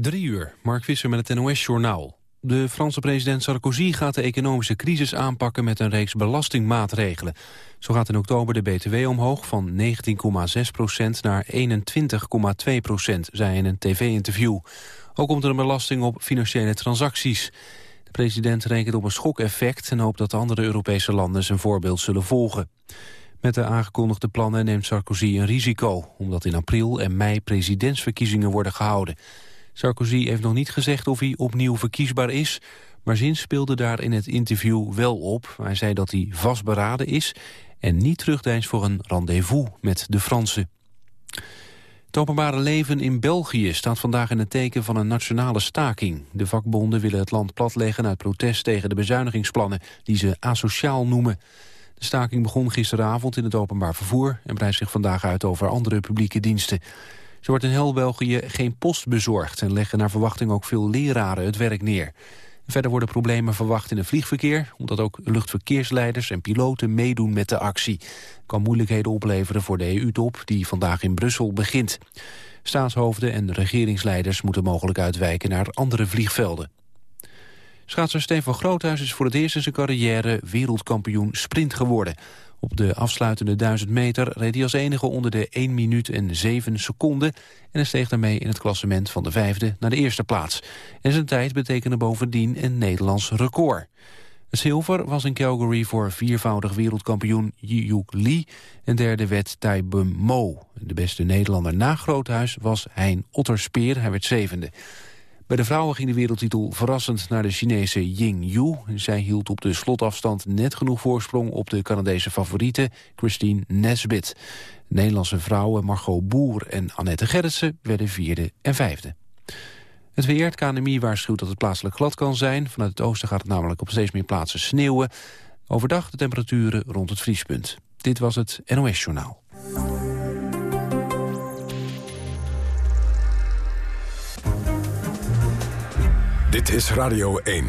Drie uur, Mark Visser met het NOS-journaal. De Franse president Sarkozy gaat de economische crisis aanpakken met een reeks belastingmaatregelen. Zo gaat in oktober de BTW omhoog van 19,6% naar 21,2% zei in een tv-interview. Ook komt er een belasting op financiële transacties. De president rekent op een schokeffect en hoopt dat andere Europese landen zijn voorbeeld zullen volgen. Met de aangekondigde plannen neemt Sarkozy een risico... omdat in april en mei presidentsverkiezingen worden gehouden. Sarkozy heeft nog niet gezegd of hij opnieuw verkiesbaar is... maar Zins speelde daar in het interview wel op. Hij zei dat hij vastberaden is en niet terugdeinst voor een rendezvous met de Fransen. Het openbare leven in België staat vandaag in het teken van een nationale staking. De vakbonden willen het land platleggen uit protest tegen de bezuinigingsplannen... die ze asociaal noemen. De staking begon gisteravond in het openbaar vervoer... en breidt zich vandaag uit over andere publieke diensten. Zo wordt in heel België geen post bezorgd... en leggen naar verwachting ook veel leraren het werk neer. Verder worden problemen verwacht in het vliegverkeer... omdat ook luchtverkeersleiders en piloten meedoen met de actie. kan moeilijkheden opleveren voor de EU-top die vandaag in Brussel begint. Staatshoofden en regeringsleiders moeten mogelijk uitwijken naar andere vliegvelden. Schaatser Stefan Groothuis is voor het eerst in zijn carrière wereldkampioen sprint geworden. Op de afsluitende 1000 meter reed hij als enige onder de 1 minuut en 7 seconden... en hij steeg daarmee in het klassement van de vijfde naar de eerste plaats. En zijn tijd betekende bovendien een Nederlands record. Zilver was in Calgary voor viervoudig wereldkampioen Yiyuk Lee... en derde werd Tai Bum Mo. De beste Nederlander na Groothuis was Hein Otterspeer, hij werd zevende. Bij de vrouwen ging de wereldtitel verrassend naar de Chinese Ying Yu. Zij hield op de slotafstand net genoeg voorsprong op de Canadese favoriete Christine Nesbit. De Nederlandse vrouwen Margot Boer en Annette Gerritsen werden vierde en vijfde. Het weer, het KNMI waarschuwt dat het plaatselijk glad kan zijn. Vanuit het oosten gaat het namelijk op steeds meer plaatsen sneeuwen. Overdag de temperaturen rond het vriespunt. Dit was het NOS Journaal. Dit is Radio 1.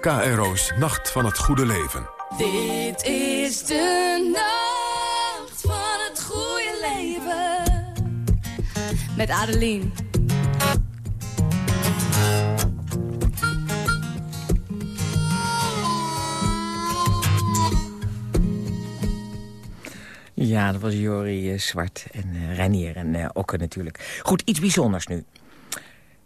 KRO's Nacht van het Goede Leven. Dit is de nacht van het goede leven. Met Adeline. Ja, dat was Jori uh, Zwart en uh, Reinier en uh, Okke natuurlijk. Goed, iets bijzonders nu.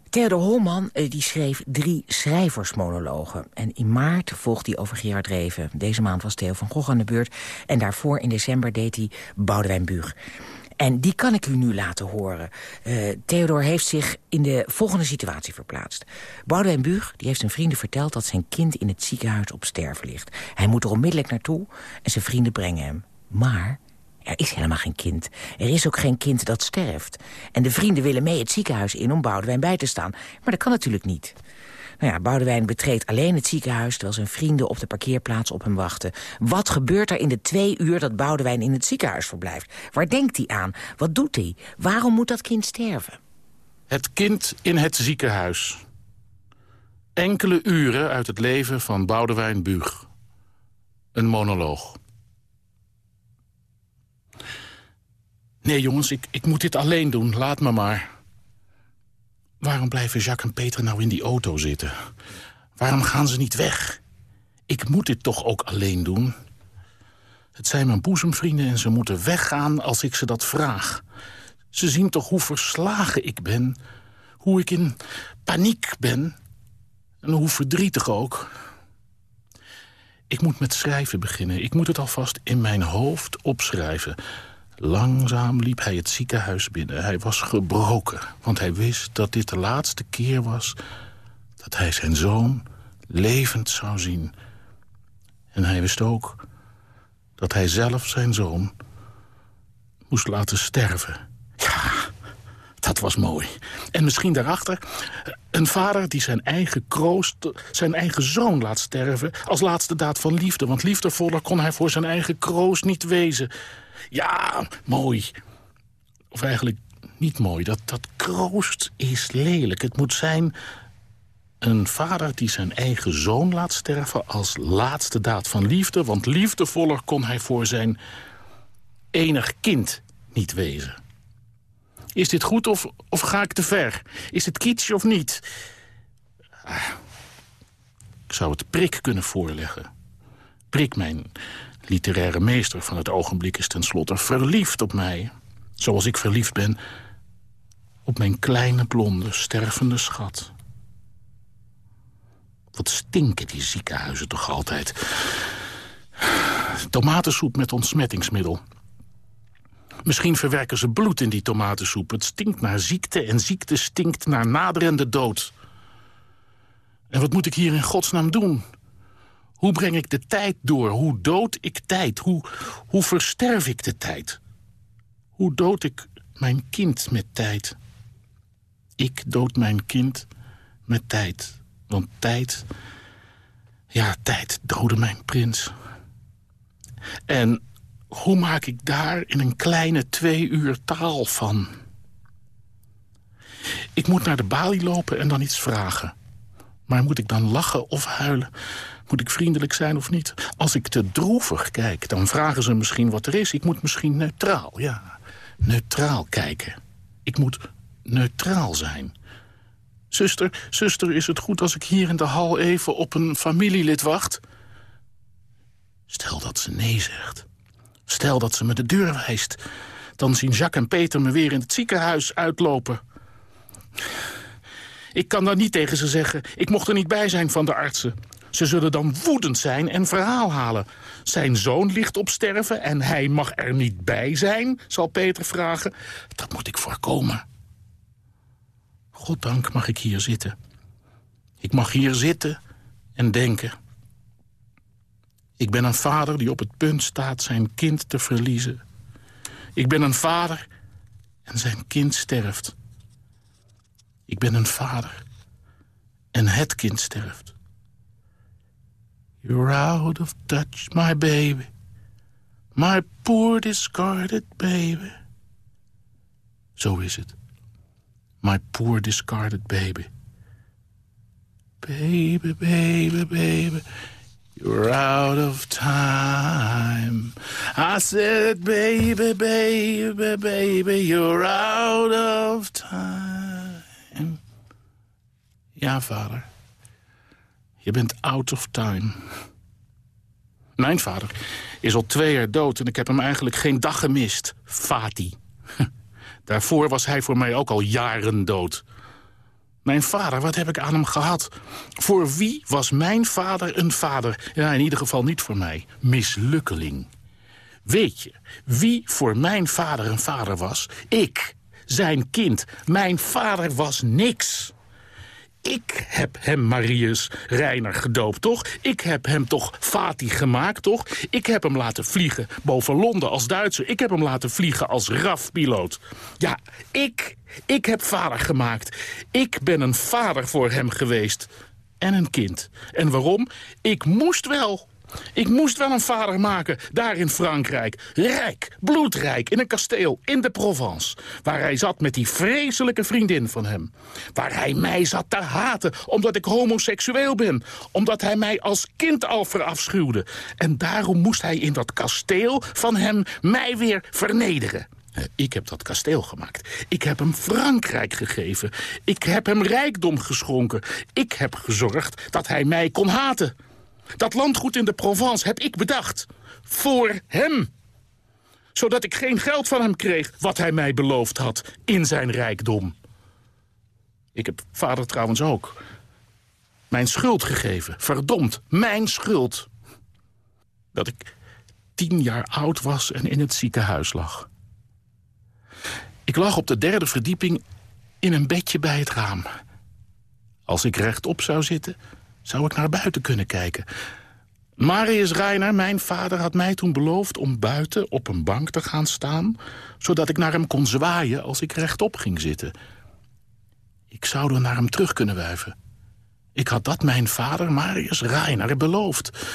Theodor Holman eh, die schreef drie schrijversmonologen. En in maart volgt hij over Gerard Reven. Deze maand was Theo van Gogh aan de beurt. En daarvoor in december deed hij Boudewijn Buug. En die kan ik u nu laten horen. Uh, Theodor heeft zich in de volgende situatie verplaatst. Boudewijn Buug die heeft zijn vrienden verteld... dat zijn kind in het ziekenhuis op sterven ligt. Hij moet er onmiddellijk naartoe en zijn vrienden brengen hem. Maar er is helemaal geen kind. Er is ook geen kind dat sterft. En de vrienden willen mee het ziekenhuis in om Boudewijn bij te staan. Maar dat kan natuurlijk niet. Nou ja, Boudewijn betreedt alleen het ziekenhuis... terwijl zijn vrienden op de parkeerplaats op hem wachten. Wat gebeurt er in de twee uur dat Boudewijn in het ziekenhuis verblijft? Waar denkt hij aan? Wat doet hij? Waarom moet dat kind sterven? Het kind in het ziekenhuis. Enkele uren uit het leven van Boudewijn Buug. Een monoloog. Nee, jongens, ik, ik moet dit alleen doen. Laat me maar. Waarom blijven Jacques en Peter nou in die auto zitten? Waarom gaan ze niet weg? Ik moet dit toch ook alleen doen? Het zijn mijn boezemvrienden en ze moeten weggaan als ik ze dat vraag. Ze zien toch hoe verslagen ik ben. Hoe ik in paniek ben. En hoe verdrietig ook. Ik moet met schrijven beginnen. Ik moet het alvast in mijn hoofd opschrijven. Langzaam liep hij het ziekenhuis binnen. Hij was gebroken, want hij wist dat dit de laatste keer was... dat hij zijn zoon levend zou zien. En hij wist ook dat hij zelf zijn zoon moest laten sterven. Ja, dat was mooi. En misschien daarachter een vader die zijn eigen kroost, zijn eigen zoon laat sterven... als laatste daad van liefde, want liefdevoller kon hij voor zijn eigen kroost niet wezen... Ja, mooi. Of eigenlijk niet mooi. Dat, dat kroost is lelijk. Het moet zijn een vader die zijn eigen zoon laat sterven... als laatste daad van liefde. Want liefdevoller kon hij voor zijn enig kind niet wezen. Is dit goed of, of ga ik te ver? Is het kitsch of niet? Ah, ik zou het Prik kunnen voorleggen. Prik, mijn literaire meester van het ogenblik, is tenslotte verliefd op mij. Zoals ik verliefd ben op mijn kleine blonde stervende schat. Wat stinken die ziekenhuizen toch altijd. Tomatensoep met ontsmettingsmiddel. Misschien verwerken ze bloed in die tomatensoep. Het stinkt naar ziekte en ziekte stinkt naar naderende dood. En wat moet ik hier in godsnaam doen? Hoe breng ik de tijd door? Hoe dood ik tijd? Hoe, hoe versterf ik de tijd? Hoe dood ik mijn kind met tijd? Ik dood mijn kind met tijd. Want tijd, ja, tijd doodde mijn prins. En hoe maak ik daar in een kleine twee uur taal van? Ik moet naar de balie lopen en dan iets vragen. Maar moet ik dan lachen of huilen? Moet ik vriendelijk zijn of niet? Als ik te droevig kijk, dan vragen ze misschien wat er is. Ik moet misschien neutraal, ja, neutraal kijken. Ik moet neutraal zijn. Zuster, zuster, is het goed als ik hier in de hal even op een familielid wacht? Stel dat ze nee zegt. Stel dat ze me de deur wijst. Dan zien Jacques en Peter me weer in het ziekenhuis uitlopen. Ik kan dan niet tegen ze zeggen, ik mocht er niet bij zijn van de artsen. Ze zullen dan woedend zijn en verhaal halen. Zijn zoon ligt op sterven en hij mag er niet bij zijn, zal Peter vragen. Dat moet ik voorkomen. Goddank mag ik hier zitten. Ik mag hier zitten en denken. Ik ben een vader die op het punt staat zijn kind te verliezen. Ik ben een vader en zijn kind sterft. Ik ben een vader en het kind sterft. You're out of touch, my baby. My poor discarded baby. Zo is het. My poor discarded baby. Baby, baby, baby. You're out of time. I said, baby, baby, baby, you're out of time. Ja, vader. Je bent out of time. Mijn vader is al twee jaar dood en ik heb hem eigenlijk geen dag gemist. Fati. Daarvoor was hij voor mij ook al jaren dood. Mijn vader, wat heb ik aan hem gehad? Voor wie was mijn vader een vader? Ja, in ieder geval niet voor mij. Mislukkeling. Weet je, wie voor mijn vader een vader was? Ik, zijn kind. Mijn vader was niks. Ik heb hem Marius Reiner gedoopt, toch? Ik heb hem toch Fati gemaakt, toch? Ik heb hem laten vliegen boven Londen als Duitser. Ik heb hem laten vliegen als RAF-piloot. Ja, ik, ik heb vader gemaakt. Ik ben een vader voor hem geweest. En een kind. En waarom? Ik moest wel. Ik moest wel een vader maken, daar in Frankrijk. Rijk, bloedrijk, in een kasteel, in de Provence. Waar hij zat met die vreselijke vriendin van hem. Waar hij mij zat te haten, omdat ik homoseksueel ben. Omdat hij mij als kind al verafschuwde. En daarom moest hij in dat kasteel van hem mij weer vernederen. Eh, ik heb dat kasteel gemaakt. Ik heb hem Frankrijk gegeven. Ik heb hem rijkdom geschonken. Ik heb gezorgd dat hij mij kon haten. Dat landgoed in de Provence heb ik bedacht. Voor hem. Zodat ik geen geld van hem kreeg wat hij mij beloofd had in zijn rijkdom. Ik heb vader trouwens ook. Mijn schuld gegeven. Verdomd, mijn schuld. Dat ik tien jaar oud was en in het ziekenhuis lag. Ik lag op de derde verdieping in een bedje bij het raam. Als ik rechtop zou zitten, zou ik naar buiten kunnen kijken. Marius Reiner, mijn vader, had mij toen beloofd om buiten op een bank te gaan staan... zodat ik naar hem kon zwaaien als ik rechtop ging zitten. Ik zou er naar hem terug kunnen wuiven. Ik had dat mijn vader, Marius Reiner, beloofd.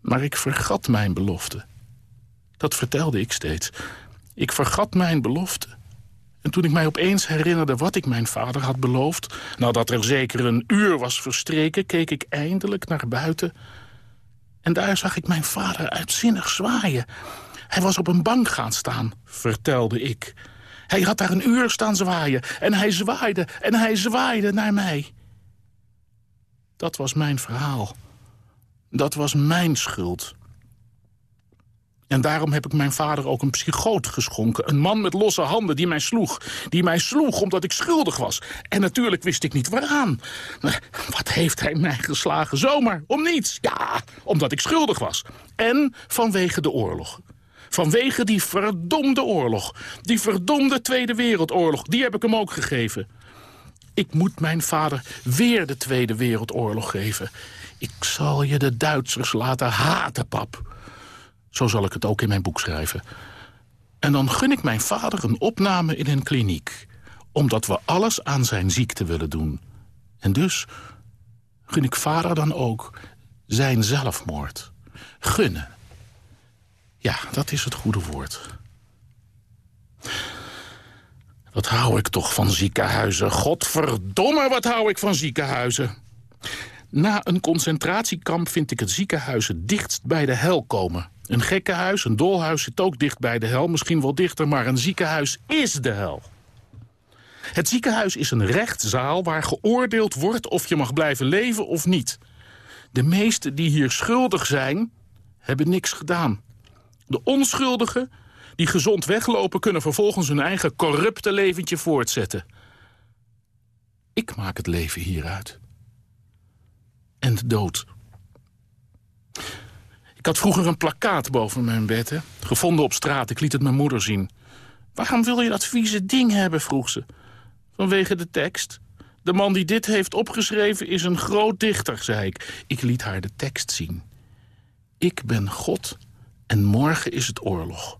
Maar ik vergat mijn belofte. Dat vertelde ik steeds. Ik vergat mijn belofte. En toen ik mij opeens herinnerde wat ik mijn vader had beloofd... nadat er zeker een uur was verstreken... keek ik eindelijk naar buiten... en daar zag ik mijn vader uitzinnig zwaaien. Hij was op een bank gaan staan, vertelde ik. Hij had daar een uur staan zwaaien. En hij zwaaide en hij zwaaide naar mij. Dat was mijn verhaal. Dat was mijn schuld. En daarom heb ik mijn vader ook een psychoot geschonken. Een man met losse handen die mij sloeg. Die mij sloeg omdat ik schuldig was. En natuurlijk wist ik niet waaraan. Wat heeft hij mij geslagen? Zomaar, om niets. Ja, omdat ik schuldig was. En vanwege de oorlog. Vanwege die verdomde oorlog. Die verdomde Tweede Wereldoorlog. Die heb ik hem ook gegeven. Ik moet mijn vader weer de Tweede Wereldoorlog geven. Ik zal je de Duitsers laten haten, pap. Zo zal ik het ook in mijn boek schrijven. En dan gun ik mijn vader een opname in een kliniek. Omdat we alles aan zijn ziekte willen doen. En dus gun ik vader dan ook zijn zelfmoord. Gunnen. Ja, dat is het goede woord. Wat hou ik toch van ziekenhuizen. Godverdomme, wat hou ik van ziekenhuizen. Na een concentratiekamp vind ik het ziekenhuis het dichtst bij de hel komen. Een gekkenhuis, een dolhuis zit ook dicht bij de hel. Misschien wel dichter, maar een ziekenhuis is de hel. Het ziekenhuis is een rechtszaal waar geoordeeld wordt of je mag blijven leven of niet. De meesten die hier schuldig zijn, hebben niks gedaan. De onschuldigen die gezond weglopen... kunnen vervolgens hun eigen corrupte leventje voortzetten. Ik maak het leven hieruit. En de dood. Ik had vroeger een plakkaat boven mijn bed, hè? gevonden op straat. Ik liet het mijn moeder zien. Waarom wil je dat vieze ding hebben, vroeg ze. Vanwege de tekst. De man die dit heeft opgeschreven is een groot dichter, zei ik. Ik liet haar de tekst zien. Ik ben God en morgen is het oorlog.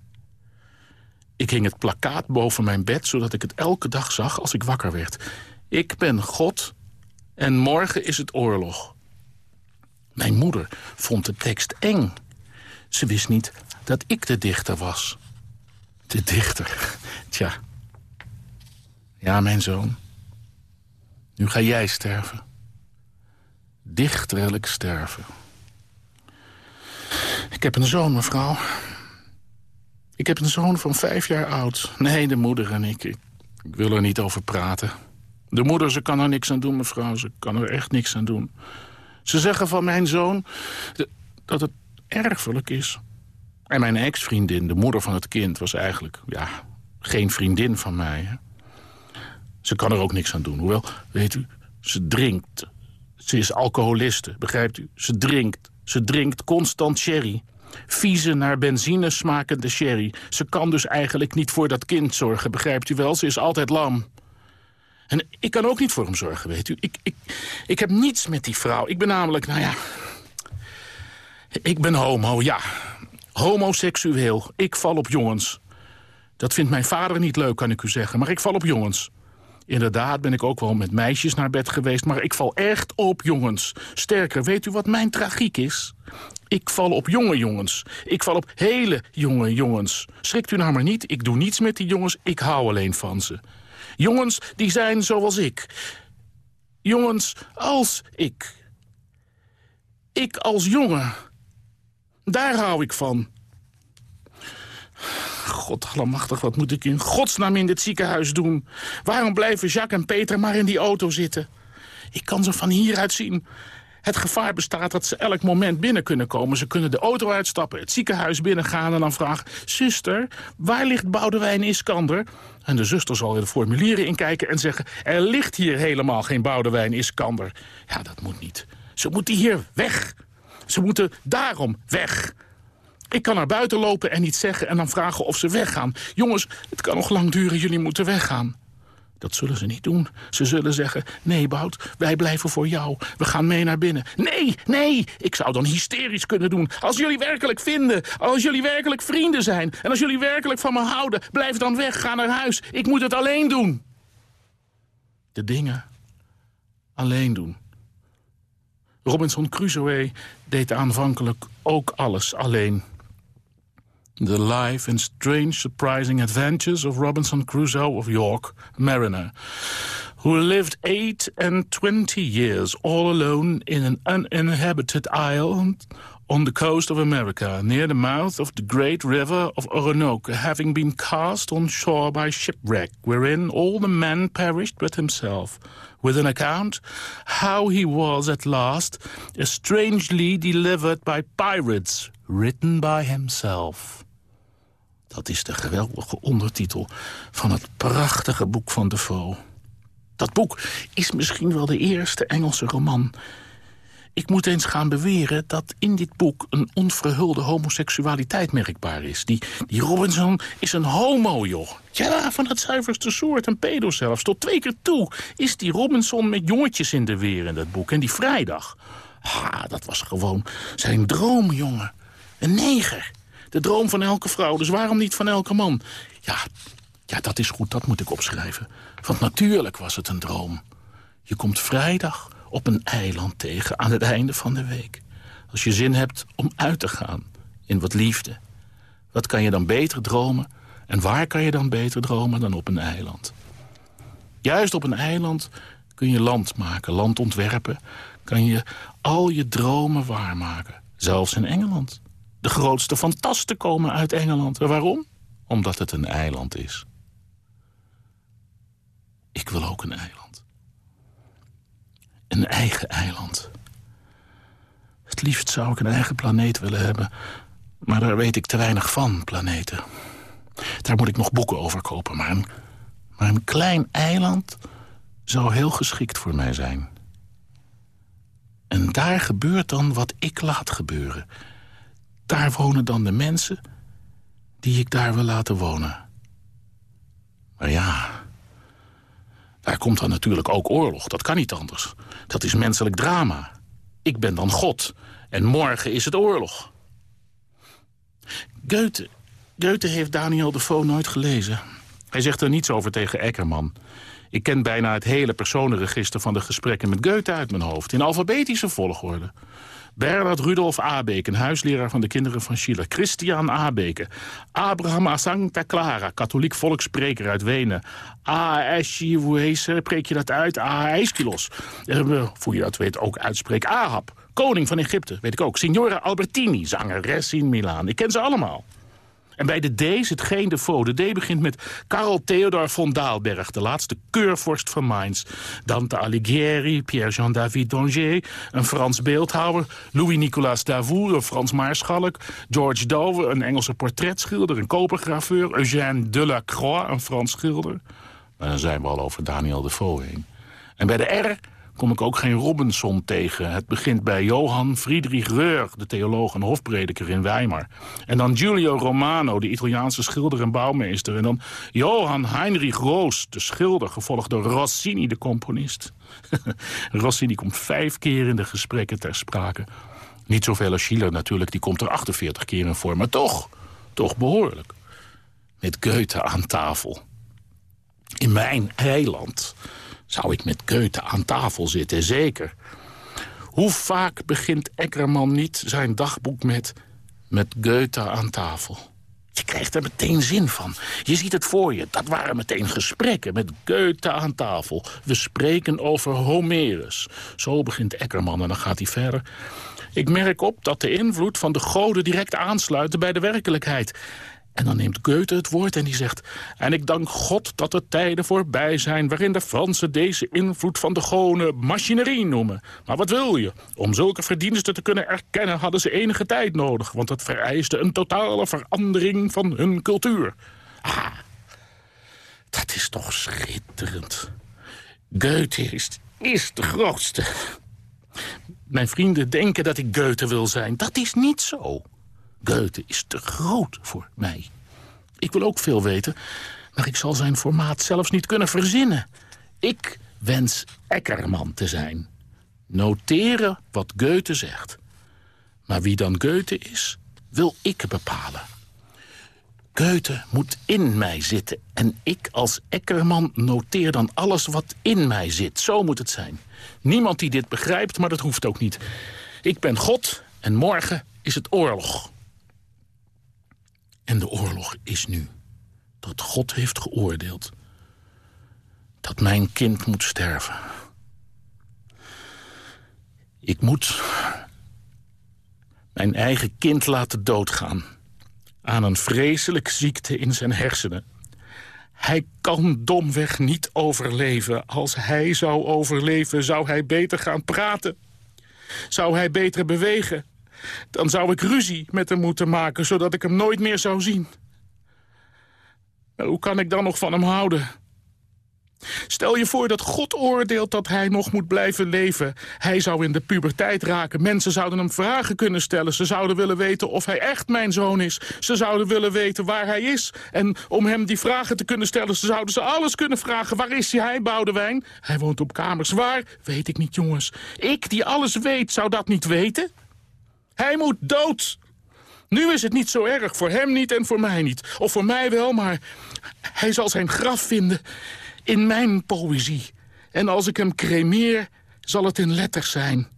Ik hing het plakkaat boven mijn bed, zodat ik het elke dag zag als ik wakker werd. Ik ben God en morgen is het oorlog. Mijn moeder vond de tekst eng. Ze wist niet dat ik de dichter was. De dichter, tja. Ja, mijn zoon. Nu ga jij sterven. Dichterlijk sterven. Ik heb een zoon, mevrouw. Ik heb een zoon van vijf jaar oud. Nee, de moeder en ik. ik. wil er niet over praten. De moeder, ze kan er niks aan doen, mevrouw. Ze kan er echt niks aan doen. Ze zeggen van mijn zoon dat het erfelijk is. En mijn ex-vriendin, de moeder van het kind, was eigenlijk... ja, geen vriendin van mij. Hè? Ze kan er ook niks aan doen. Hoewel, weet u, ze drinkt. Ze is alcoholiste, begrijpt u? Ze drinkt. Ze drinkt constant sherry. Vieze naar benzine smakende sherry. Ze kan dus eigenlijk niet voor dat kind zorgen, begrijpt u wel? Ze is altijd lam. En ik kan ook niet voor hem zorgen, weet u. Ik, ik, ik heb niets met die vrouw. Ik ben namelijk, nou ja... Ik ben homo, ja. Homoseksueel. Ik val op jongens. Dat vindt mijn vader niet leuk, kan ik u zeggen. Maar ik val op jongens. Inderdaad ben ik ook wel met meisjes naar bed geweest... maar ik val echt op jongens. Sterker, weet u wat mijn tragiek is? Ik val op jonge jongens. Ik val op hele jonge jongens. Schrikt u nou maar niet, ik doe niets met die jongens. Ik hou alleen van ze. Jongens die zijn zoals ik. Jongens als ik. Ik als jongen. Daar hou ik van. God allemachtig, wat moet ik in godsnaam in dit ziekenhuis doen? Waarom blijven Jacques en Peter maar in die auto zitten? Ik kan ze van hieruit zien. Het gevaar bestaat dat ze elk moment binnen kunnen komen. Ze kunnen de auto uitstappen, het ziekenhuis binnengaan en dan vragen... zuster, waar ligt Boudewijn Iskander? En de zuster zal in de formulieren inkijken en zeggen... er ligt hier helemaal geen Boudewijn Iskander. Ja, dat moet niet. Ze moeten hier weg. Ze moeten daarom weg. Ik kan naar buiten lopen en iets zeggen en dan vragen of ze weggaan. Jongens, het kan nog lang duren, jullie moeten weggaan. Dat zullen ze niet doen. Ze zullen zeggen, nee Bout, wij blijven voor jou. We gaan mee naar binnen. Nee, nee, ik zou dan hysterisch kunnen doen. Als jullie werkelijk vinden, als jullie werkelijk vrienden zijn... en als jullie werkelijk van me houden, blijf dan weg, ga naar huis. Ik moet het alleen doen. De dingen alleen doen. Robinson Crusoe deed aanvankelijk ook alles alleen... The Life and Strange Surprising Adventures of Robinson Crusoe of York, Mariner, who lived eight and twenty years all alone in an uninhabited island on the coast of America, near the mouth of the great river of Orinoco, having been cast on shore by shipwreck, wherein all the men perished but himself, with an account how he was at last strangely delivered by pirates, written by himself. Dat is de geweldige ondertitel van het prachtige boek van Defoe. Dat boek is misschien wel de eerste Engelse roman ik moet eens gaan beweren dat in dit boek een onverhulde homoseksualiteit merkbaar is. Die, die Robinson is een homo, joh. Ja, van het zuiverste soort, een pedo zelfs. Tot twee keer toe is die Robinson met jongetjes in de weer in dat boek. En die vrijdag, ah, dat was gewoon zijn droom, jongen. Een neger. De droom van elke vrouw, dus waarom niet van elke man? Ja, ja, dat is goed, dat moet ik opschrijven. Want natuurlijk was het een droom. Je komt vrijdag op een eiland tegen aan het einde van de week. Als je zin hebt om uit te gaan in wat liefde. Wat kan je dan beter dromen? En waar kan je dan beter dromen dan op een eiland? Juist op een eiland kun je land maken, land ontwerpen. Kan je al je dromen waarmaken. Zelfs in Engeland. De grootste fantasten komen uit Engeland. waarom? Omdat het een eiland is. Ik wil ook een eiland. Een eigen eiland. Het liefst zou ik een eigen planeet willen hebben. Maar daar weet ik te weinig van, planeten. Daar moet ik nog boeken over kopen. Maar een, maar een klein eiland zou heel geschikt voor mij zijn. En daar gebeurt dan wat ik laat gebeuren. Daar wonen dan de mensen die ik daar wil laten wonen. Maar ja, daar komt dan natuurlijk ook oorlog. Dat kan niet anders. Dat is menselijk drama. Ik ben dan God. En morgen is het oorlog. Goethe, Goethe heeft Daniel Defoe nooit gelezen. Hij zegt er niets over tegen Eckerman. Ik ken bijna het hele personenregister van de gesprekken met Goethe uit mijn hoofd. In alfabetische volgorde. Bernard Rudolf Abeke, een huisleraar van de kinderen van Schiller. Christian Abeke. Abraham Asanta Clara, katholiek volksspreker uit Wenen. Aeshi, hoe heet spreek je dat uit? Aeschylos. Uh, hoe je dat weet ook uitspreekt. Ahab, koning van Egypte, weet ik ook. Signora Albertini, zangeres in Milaan. Ik ken ze allemaal. En bij de D zit geen Defoe. De D begint met Karl Theodor von Daalberg, de laatste keurvorst van Mainz. Dante Alighieri, Pierre-Jean David d'Angers, een Frans beeldhouwer. Louis-Nicolas Davout, een Frans maarschalk. George Dover, een Engelse portretschilder, een kopergraveur. Eugène Delacroix, een Frans schilder. Dan zijn we al over Daniel Defoe heen. En bij de R kom ik ook geen Robinson tegen. Het begint bij Johann Friedrich Reur, de theoloog en hofprediker in Weimar. En dan Giulio Romano, de Italiaanse schilder en bouwmeester. En dan Johann Heinrich Roos, de schilder, gevolgd door Rossini, de componist. Rossini komt vijf keer in de gesprekken ter sprake. Niet zoveel als Schiller natuurlijk, die komt er 48 keer in voor. Maar toch, toch behoorlijk. Met Goethe aan tafel. In mijn eiland zou ik met Goethe aan tafel zitten, zeker. Hoe vaak begint Eckerman niet zijn dagboek met... met Goethe aan tafel? Je krijgt er meteen zin van. Je ziet het voor je. Dat waren meteen gesprekken met Goethe aan tafel. We spreken over Homerus. Zo begint Eckerman en dan gaat hij verder. Ik merk op dat de invloed van de goden direct aansluit bij de werkelijkheid. En dan neemt Goethe het woord en die zegt... En ik dank God dat er tijden voorbij zijn... waarin de Fransen deze invloed van de gewone machinerie noemen. Maar wat wil je? Om zulke verdiensten te kunnen erkennen... hadden ze enige tijd nodig... want het vereiste een totale verandering van hun cultuur. Ah, dat is toch schitterend. Goethe is, is de grootste. Mijn vrienden denken dat ik Goethe wil zijn. Dat is niet zo. Goethe is te groot voor mij. Ik wil ook veel weten, maar ik zal zijn formaat zelfs niet kunnen verzinnen. Ik wens Eckerman te zijn. Noteren wat Goethe zegt. Maar wie dan Goethe is, wil ik bepalen. Goethe moet in mij zitten. En ik als Eckerman noteer dan alles wat in mij zit. Zo moet het zijn. Niemand die dit begrijpt, maar dat hoeft ook niet. Ik ben God en morgen is het oorlog. En de oorlog is nu. Dat God heeft geoordeeld. Dat mijn kind moet sterven. Ik moet Mijn eigen kind laten doodgaan. Aan een vreselijke ziekte in zijn hersenen. Hij kan domweg niet overleven. Als hij zou overleven, zou hij beter gaan praten. Zou hij beter bewegen. Dan zou ik ruzie met hem moeten maken, zodat ik hem nooit meer zou zien. Maar hoe kan ik dan nog van hem houden? Stel je voor dat God oordeelt dat hij nog moet blijven leven. Hij zou in de puberteit raken. Mensen zouden hem vragen kunnen stellen. Ze zouden willen weten of hij echt mijn zoon is. Ze zouden willen weten waar hij is. En om hem die vragen te kunnen stellen... ze zouden ze alles kunnen vragen. Waar is hij, Boudewijn? Hij woont op kamers. Waar? Weet ik niet, jongens. Ik, die alles weet, zou dat niet weten? Hij moet dood. Nu is het niet zo erg, voor hem niet en voor mij niet. Of voor mij wel, maar hij zal zijn graf vinden in mijn poëzie. En als ik hem cremeer, zal het in letters zijn.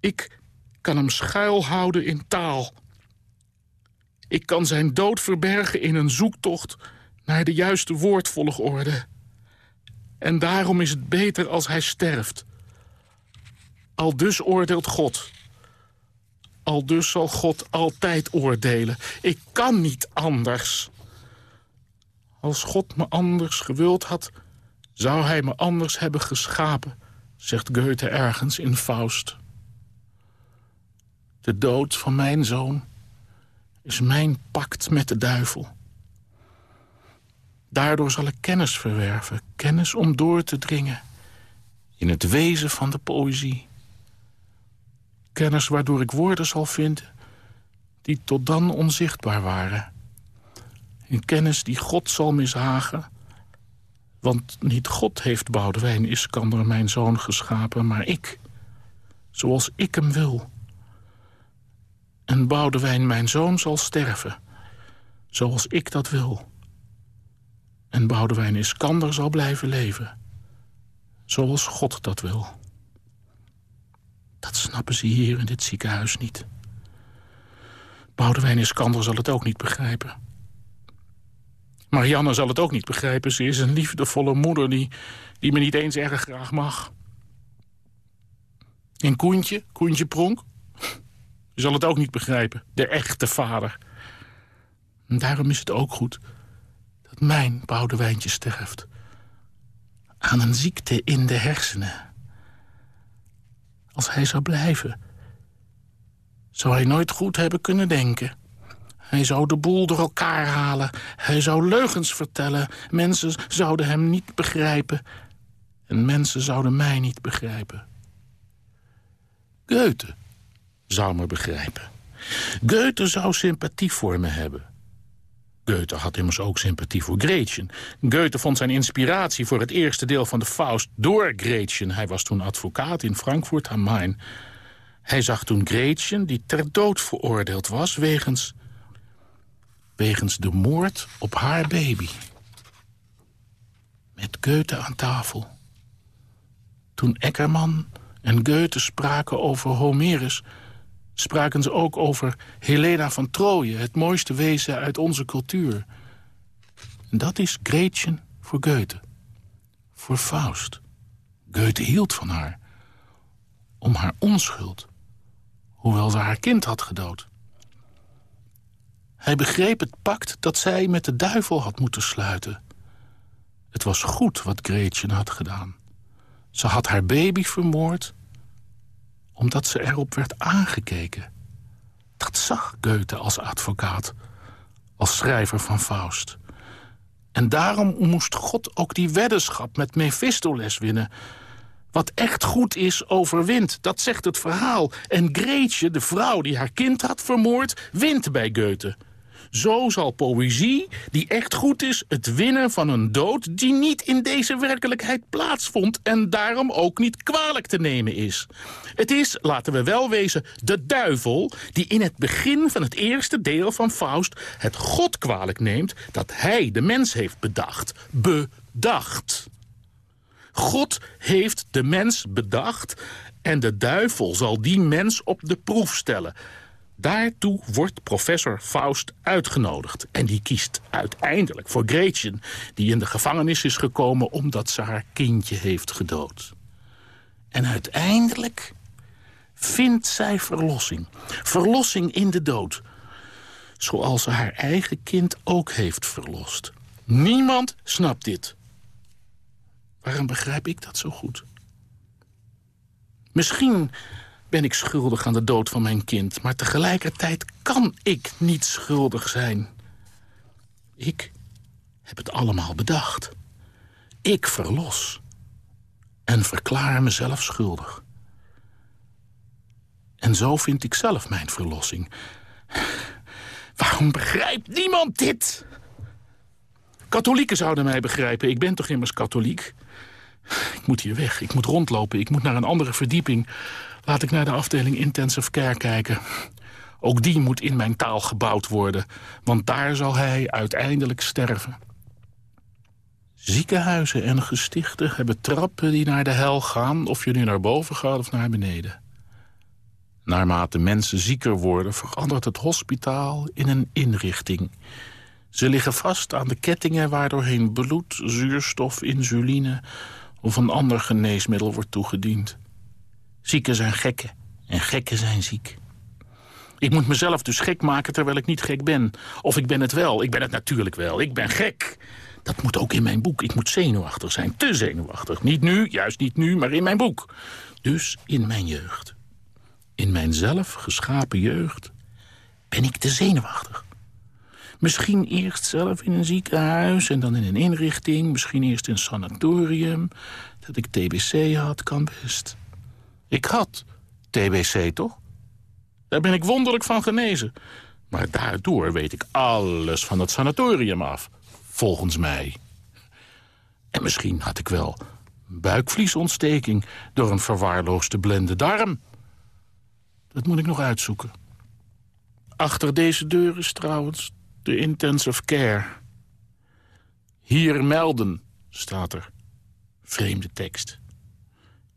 Ik kan hem schuilhouden in taal. Ik kan zijn dood verbergen in een zoektocht naar de juiste woordvolgorde. En daarom is het beter als hij sterft. Al dus oordeelt God. Al dus zal God altijd oordelen. Ik kan niet anders. Als God me anders gewild had, zou hij me anders hebben geschapen, zegt Goethe ergens in Faust. De dood van mijn zoon is mijn pact met de duivel. Daardoor zal ik kennis verwerven, kennis om door te dringen in het wezen van de poëzie. Kennis waardoor ik woorden zal vinden die tot dan onzichtbaar waren. Een kennis die God zal mishagen. Want niet God heeft Boudewijn Iskander mijn zoon geschapen, maar ik. Zoals ik hem wil. En Boudewijn mijn zoon zal sterven. Zoals ik dat wil. En Boudewijn Iskander zal blijven leven. Zoals God dat wil. Dat snappen ze hier in dit ziekenhuis niet. Boudewijn Iskander zal het ook niet begrijpen. Marianne zal het ook niet begrijpen. Ze is een liefdevolle moeder die, die me niet eens erg graag mag. En Koentje, Koentje Pronk, zal het ook niet begrijpen. De echte vader. En daarom is het ook goed dat mijn Boudewijntje sterft. Aan een ziekte in de hersenen. Als hij zou blijven, zou hij nooit goed hebben kunnen denken... Hij zou de boel door elkaar halen. Hij zou leugens vertellen. Mensen zouden hem niet begrijpen. En mensen zouden mij niet begrijpen. Goethe zou me begrijpen. Goethe zou sympathie voor me hebben. Goethe had immers ook sympathie voor Gretchen. Goethe vond zijn inspiratie voor het eerste deel van de Faust door Gretchen. Hij was toen advocaat in Frankfurt am Main. Hij zag toen Gretchen, die ter dood veroordeeld was... wegens wegens de moord op haar baby. Met Goethe aan tafel. Toen Eckerman en Goethe spraken over Homerus... spraken ze ook over Helena van Troje... het mooiste wezen uit onze cultuur. En dat is Gretchen voor Goethe. Voor Faust. Goethe hield van haar. Om haar onschuld. Hoewel ze haar kind had gedood. Hij begreep het pact dat zij met de duivel had moeten sluiten. Het was goed wat Gretchen had gedaan. Ze had haar baby vermoord omdat ze erop werd aangekeken. Dat zag Goethe als advocaat, als schrijver van Faust. En daarom moest God ook die weddenschap met Mephistopheles winnen... Wat echt goed is, overwint. Dat zegt het verhaal. En Greetje, de vrouw die haar kind had vermoord, wint bij Goethe. Zo zal poëzie, die echt goed is, het winnen van een dood... die niet in deze werkelijkheid plaatsvond... en daarom ook niet kwalijk te nemen is. Het is, laten we wel wezen, de duivel... die in het begin van het eerste deel van Faust... het God kwalijk neemt dat hij de mens heeft bedacht. Bedacht. God heeft de mens bedacht... en de duivel zal die mens op de proef stellen... Daartoe wordt professor Faust uitgenodigd. En die kiest uiteindelijk voor Gretchen... die in de gevangenis is gekomen omdat ze haar kindje heeft gedood. En uiteindelijk vindt zij verlossing. Verlossing in de dood. Zoals ze haar eigen kind ook heeft verlost. Niemand snapt dit. Waarom begrijp ik dat zo goed? Misschien ben ik schuldig aan de dood van mijn kind... maar tegelijkertijd kan ik niet schuldig zijn. Ik heb het allemaal bedacht. Ik verlos en verklaar mezelf schuldig. En zo vind ik zelf mijn verlossing. Waarom begrijpt niemand dit? Katholieken zouden mij begrijpen. Ik ben toch immers katholiek? Ik moet hier weg. Ik moet rondlopen. Ik moet naar een andere verdieping. Laat ik naar de afdeling Intensive Care kijken. Ook die moet in mijn taal gebouwd worden. Want daar zal hij uiteindelijk sterven. Ziekenhuizen en gestichten hebben trappen die naar de hel gaan... of je nu naar boven gaat of naar beneden. Naarmate mensen zieker worden verandert het hospitaal in een inrichting. Ze liggen vast aan de kettingen waardoorheen bloed, zuurstof, insuline... of een ander geneesmiddel wordt toegediend. Zieken zijn gekken en gekken zijn ziek. Ik moet mezelf dus gek maken terwijl ik niet gek ben. Of ik ben het wel, ik ben het natuurlijk wel. Ik ben gek. Dat moet ook in mijn boek. Ik moet zenuwachtig zijn, te zenuwachtig. Niet nu, juist niet nu, maar in mijn boek. Dus in mijn jeugd. In mijn zelf geschapen jeugd ben ik te zenuwachtig. Misschien eerst zelf in een ziekenhuis en dan in een inrichting. Misschien eerst in een sanatorium. Dat ik TBC had, kan best. Ik had TBC, toch? Daar ben ik wonderlijk van genezen. Maar daardoor weet ik alles van het sanatorium af. Volgens mij. En misschien had ik wel buikvliesontsteking... door een verwaarloosde blende darm. Dat moet ik nog uitzoeken. Achter deze deur is trouwens de intensive care. Hier melden, staat er. Vreemde tekst.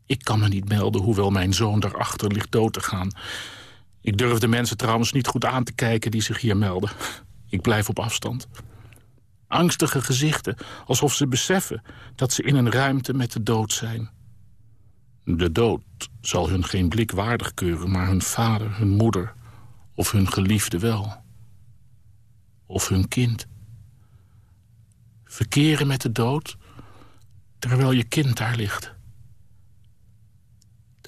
Ik kan me niet melden, hoewel mijn zoon daarachter ligt dood te gaan. Ik durf de mensen trouwens niet goed aan te kijken die zich hier melden. Ik blijf op afstand. Angstige gezichten, alsof ze beseffen dat ze in een ruimte met de dood zijn. De dood zal hun geen blik waardig keuren, maar hun vader, hun moeder of hun geliefde wel. Of hun kind. Verkeren met de dood terwijl je kind daar ligt.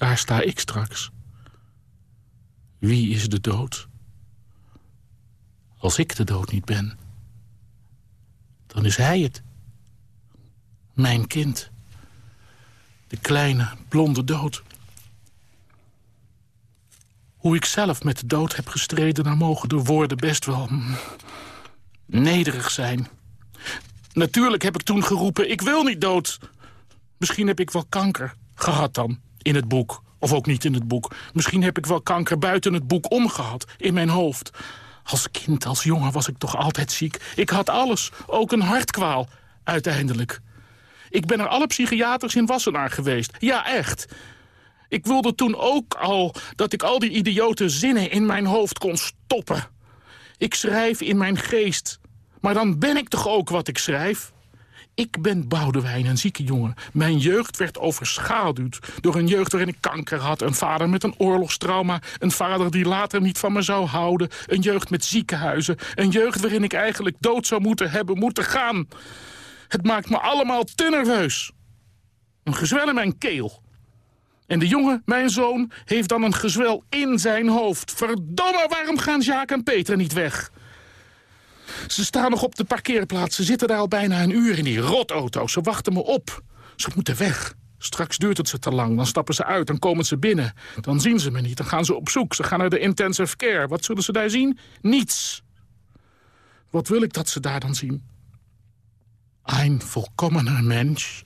Daar sta ik straks. Wie is de dood? Als ik de dood niet ben, dan is hij het. Mijn kind. De kleine, blonde dood. Hoe ik zelf met de dood heb gestreden... dan mogen de woorden best wel mm, nederig zijn. Natuurlijk heb ik toen geroepen, ik wil niet dood. Misschien heb ik wel kanker gehad dan, in het boek. Of ook niet in het boek. Misschien heb ik wel kanker buiten het boek omgehad, in mijn hoofd. Als kind, als jongen was ik toch altijd ziek. Ik had alles, ook een hartkwaal, uiteindelijk. Ik ben er alle psychiaters in Wassenaar geweest. Ja, echt. Ik wilde toen ook al dat ik al die idiote zinnen in mijn hoofd kon stoppen. Ik schrijf in mijn geest. Maar dan ben ik toch ook wat ik schrijf? Ik ben Boudewijn, een zieke jongen. Mijn jeugd werd overschaduwd door een jeugd waarin ik kanker had. Een vader met een oorlogstrauma. Een vader die later niet van me zou houden. Een jeugd met ziekenhuizen. Een jeugd waarin ik eigenlijk dood zou moeten hebben moeten gaan. Het maakt me allemaal te nerveus. Een gezwel in mijn keel. En de jongen, mijn zoon, heeft dan een gezwel in zijn hoofd. Verdomme, waarom gaan Jacques en Peter niet weg? Ze staan nog op de parkeerplaats. Ze zitten daar al bijna een uur in die rotauto's. Ze wachten me op. Ze moeten weg. Straks duurt het ze te lang. Dan stappen ze uit, dan komen ze binnen. Dan zien ze me niet, dan gaan ze op zoek. Ze gaan naar de intensive care. Wat zullen ze daar zien? Niets. Wat wil ik dat ze daar dan zien? Ein volkomener Mensch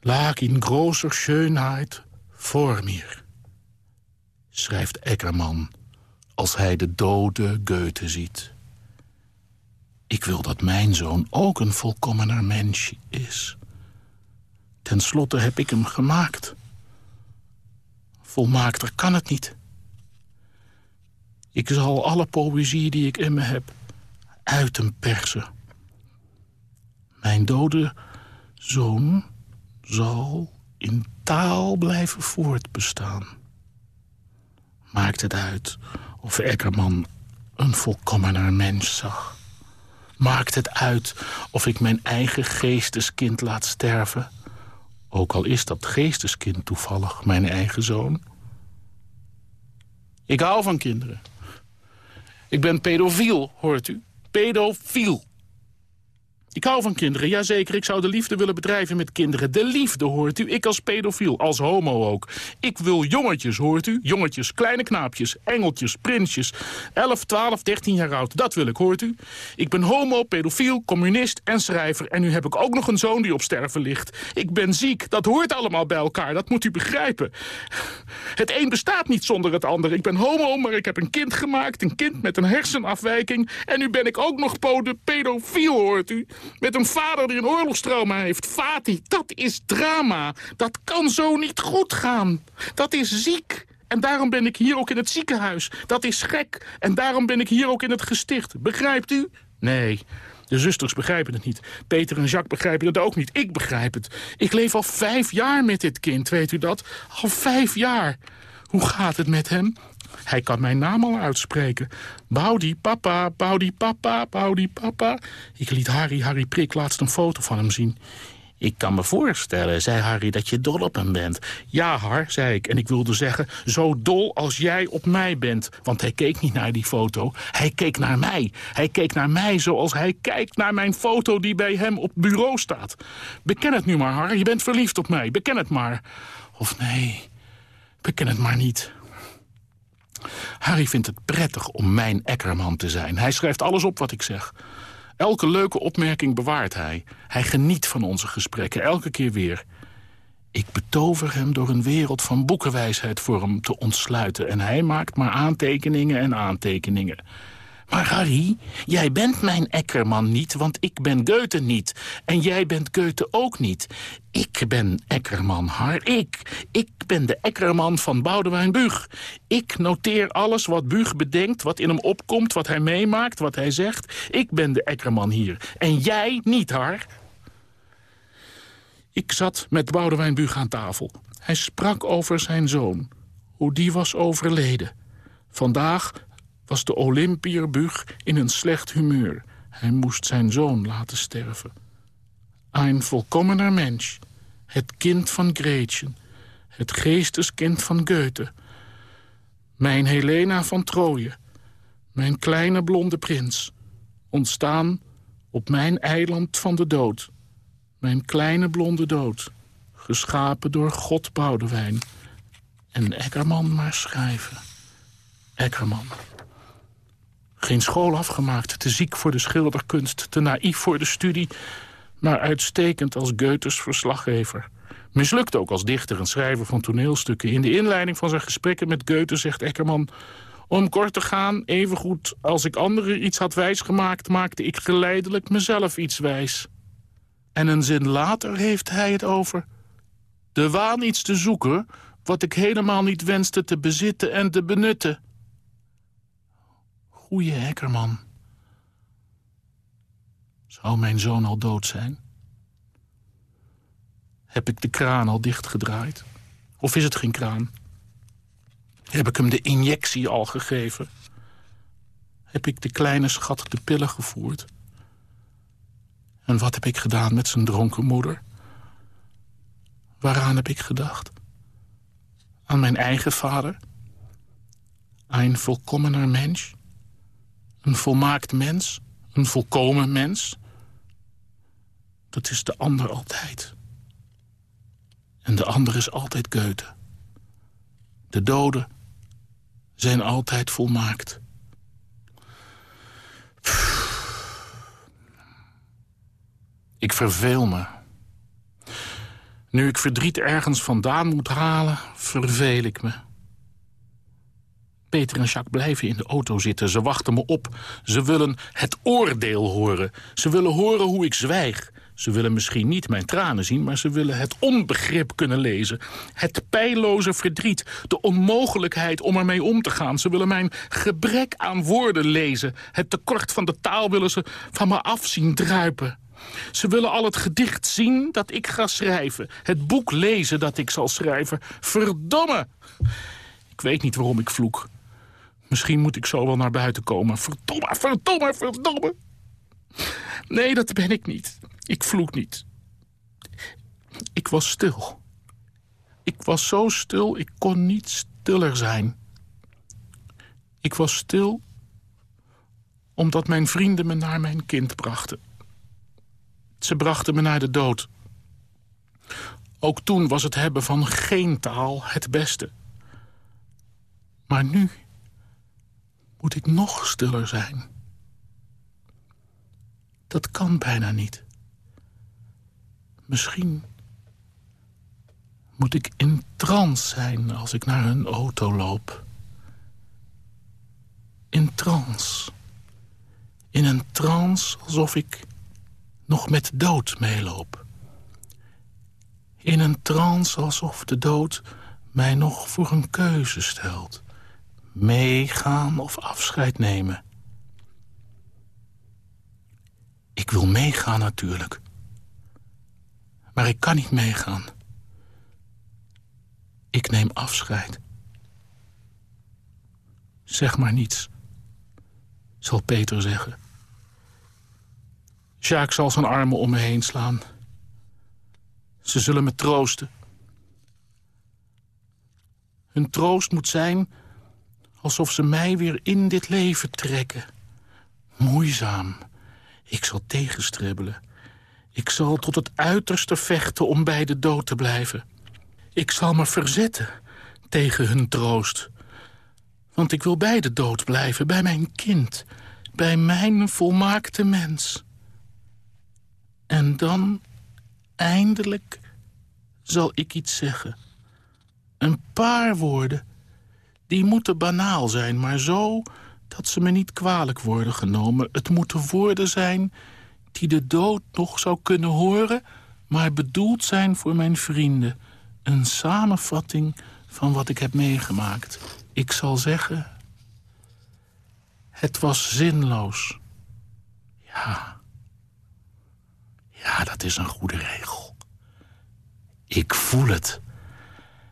lag in großer Schönheit voor mir. Schrijft Eckerman als hij de dode Goethe ziet. Ik wil dat mijn zoon ook een volkomener mens is. Ten slotte heb ik hem gemaakt. Volmaakter kan het niet. Ik zal alle poëzie die ik in me heb uit persen. Mijn dode zoon zal in taal blijven voortbestaan. Maakt het uit of Eckerman een volkomener mens zag? Maakt het uit of ik mijn eigen geesteskind laat sterven? Ook al is dat geesteskind toevallig mijn eigen zoon. Ik hou van kinderen. Ik ben pedofiel, hoort u. Pedofiel. Ik hou van kinderen, jazeker. Ik zou de liefde willen bedrijven met kinderen. De liefde, hoort u. Ik als pedofiel, als homo ook. Ik wil jongetjes, hoort u. Jongetjes, kleine knaapjes, engeltjes, prinsjes. 11, 12, 13 jaar oud. Dat wil ik, hoort u. Ik ben homo, pedofiel, communist en schrijver. En nu heb ik ook nog een zoon die op sterven ligt. Ik ben ziek, dat hoort allemaal bij elkaar. Dat moet u begrijpen. Het een bestaat niet zonder het ander. Ik ben homo, maar ik heb een kind gemaakt. Een kind met een hersenafwijking. En nu ben ik ook nog pedofiel, hoort u. Met een vader die een oorlogstrauma heeft. Fati, dat is drama. Dat kan zo niet goed gaan. Dat is ziek. En daarom ben ik hier ook in het ziekenhuis. Dat is gek. En daarom ben ik hier ook in het gesticht. Begrijpt u? Nee. De zusters begrijpen het niet. Peter en Jacques begrijpen het ook niet. Ik begrijp het. Ik leef al vijf jaar met dit kind, weet u dat? Al vijf jaar. Hoe gaat het met hem? Hij kan mijn naam al uitspreken. Baudi papa, Baudi papa, Baudi papa. Ik liet Harry, Harry Prik laatst een foto van hem zien. Ik kan me voorstellen, zei Harry, dat je dol op hem bent. Ja, Har, zei ik. En ik wilde zeggen, zo dol als jij op mij bent. Want hij keek niet naar die foto. Hij keek naar mij. Hij keek naar mij zoals hij kijkt naar mijn foto die bij hem op bureau staat. Beken het nu maar, Har. Je bent verliefd op mij. Beken het maar. Of nee, beken het maar niet. Harry vindt het prettig om mijn Eckerman te zijn. Hij schrijft alles op wat ik zeg. Elke leuke opmerking bewaart hij. Hij geniet van onze gesprekken, elke keer weer. Ik betover hem door een wereld van boekenwijsheid voor hem te ontsluiten... en hij maakt maar aantekeningen en aantekeningen. Maar Harry, jij bent mijn Eckerman niet, want ik ben Goethe niet. En jij bent Goethe ook niet. Ik ben Eckerman, Har. Ik. Ik ben de Eckerman van Boudewijn Buug. Ik noteer alles wat Buug bedenkt, wat in hem opkomt, wat hij meemaakt, wat hij zegt. Ik ben de Eckerman hier. En jij niet, Har. Ik zat met Boudewijn Buug aan tafel. Hij sprak over zijn zoon. Hoe die was overleden. Vandaag was de Olympierbug in een slecht humeur. Hij moest zijn zoon laten sterven. Een volkomener mens, het kind van Gretchen, het geesteskind van Goethe. Mijn Helena van Troje, mijn kleine blonde prins, ontstaan op mijn eiland van de dood. Mijn kleine blonde dood, geschapen door God Boudewijn. En Eckerman maar schrijven. Eckerman. Geen school afgemaakt, te ziek voor de schilderkunst, te naïef voor de studie... maar uitstekend als Goethes verslaggever. Mislukt ook als dichter en schrijver van toneelstukken. In de inleiding van zijn gesprekken met Goethe zegt Eckerman... Om kort te gaan, evengoed als ik anderen iets had wijsgemaakt... maakte ik geleidelijk mezelf iets wijs. En een zin later heeft hij het over... de waan iets te zoeken, wat ik helemaal niet wenste te bezitten en te benutten goede hekkerman. Zou mijn zoon al dood zijn? Heb ik de kraan al dichtgedraaid? Of is het geen kraan? Heb ik hem de injectie al gegeven? Heb ik de kleine schat de pillen gevoerd? En wat heb ik gedaan met zijn dronken moeder? Waaraan heb ik gedacht? Aan mijn eigen vader? Een volkomener mens? Een volmaakt mens, een volkomen mens. Dat is de ander altijd. En de ander is altijd Goethe. De doden zijn altijd volmaakt. Ik verveel me. Nu ik verdriet ergens vandaan moet halen, verveel ik me. Peter en Jacques blijven in de auto zitten. Ze wachten me op. Ze willen het oordeel horen. Ze willen horen hoe ik zwijg. Ze willen misschien niet mijn tranen zien, maar ze willen het onbegrip kunnen lezen. Het pijloze verdriet, de onmogelijkheid om ermee om te gaan. Ze willen mijn gebrek aan woorden lezen. Het tekort van de taal willen ze van me af zien druipen. Ze willen al het gedicht zien dat ik ga schrijven. Het boek lezen dat ik zal schrijven. Verdomme! Ik weet niet waarom ik vloek. Misschien moet ik zo wel naar buiten komen. Verdomme, verdomme, verdomme. Nee, dat ben ik niet. Ik vloek niet. Ik was stil. Ik was zo stil, ik kon niet stiller zijn. Ik was stil omdat mijn vrienden me naar mijn kind brachten. Ze brachten me naar de dood. Ook toen was het hebben van geen taal het beste. Maar nu moet ik nog stiller zijn. Dat kan bijna niet. Misschien moet ik in trance zijn als ik naar een auto loop. In trance. In een trance alsof ik nog met dood meeloop. In een trance alsof de dood mij nog voor een keuze stelt. Meegaan of afscheid nemen. Ik wil meegaan natuurlijk. Maar ik kan niet meegaan. Ik neem afscheid. Zeg maar niets, zal Peter zeggen. Jacques zal zijn armen om me heen slaan. Ze zullen me troosten. Hun troost moet zijn alsof ze mij weer in dit leven trekken. Moeizaam. Ik zal tegenstribbelen. Ik zal tot het uiterste vechten om bij de dood te blijven. Ik zal me verzetten tegen hun troost. Want ik wil bij de dood blijven, bij mijn kind. Bij mijn volmaakte mens. En dan, eindelijk, zal ik iets zeggen. Een paar woorden. Die moeten banaal zijn, maar zo dat ze me niet kwalijk worden genomen. Het moeten woorden zijn die de dood nog zou kunnen horen... maar bedoeld zijn voor mijn vrienden. Een samenvatting van wat ik heb meegemaakt. Ik zal zeggen... Het was zinloos. Ja. Ja, dat is een goede regel. Ik voel het.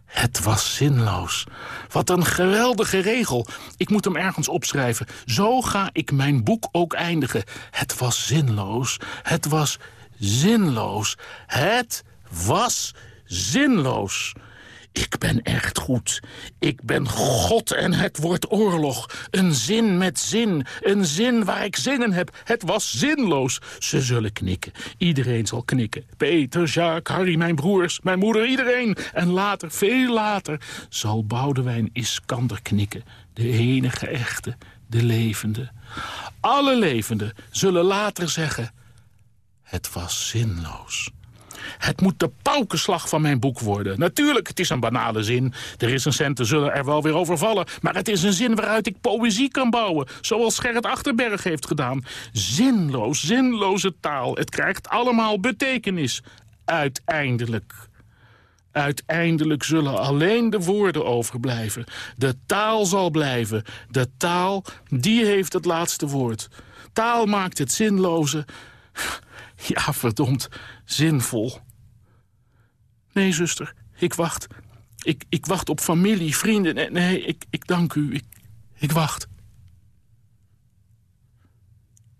Het was zinloos. Wat een geweldige regel. Ik moet hem ergens opschrijven. Zo ga ik mijn boek ook eindigen. Het was zinloos. Het was zinloos. Het was zinloos. Ik ben echt goed. Ik ben God en het wordt oorlog. Een zin met zin. Een zin waar ik zin in heb. Het was zinloos. Ze zullen knikken. Iedereen zal knikken. Peter, Jacques, Harry, mijn broers, mijn moeder, iedereen. En later, veel later, zal Boudewijn Iskander knikken. De enige echte, de levende. Alle levenden zullen later zeggen... Het was zinloos. Het moet de paukenslag van mijn boek worden. Natuurlijk, het is een banale zin. De recensenten zullen er wel weer over vallen. Maar het is een zin waaruit ik poëzie kan bouwen. Zoals Gerrit Achterberg heeft gedaan. Zinloos, zinloze taal. Het krijgt allemaal betekenis. Uiteindelijk. Uiteindelijk zullen alleen de woorden overblijven. De taal zal blijven. De taal, die heeft het laatste woord. Taal maakt het zinloze... Ja, verdomd, zinvol. Nee, zuster, ik wacht. Ik, ik wacht op familie, vrienden. Nee, nee ik, ik dank u. Ik, ik wacht.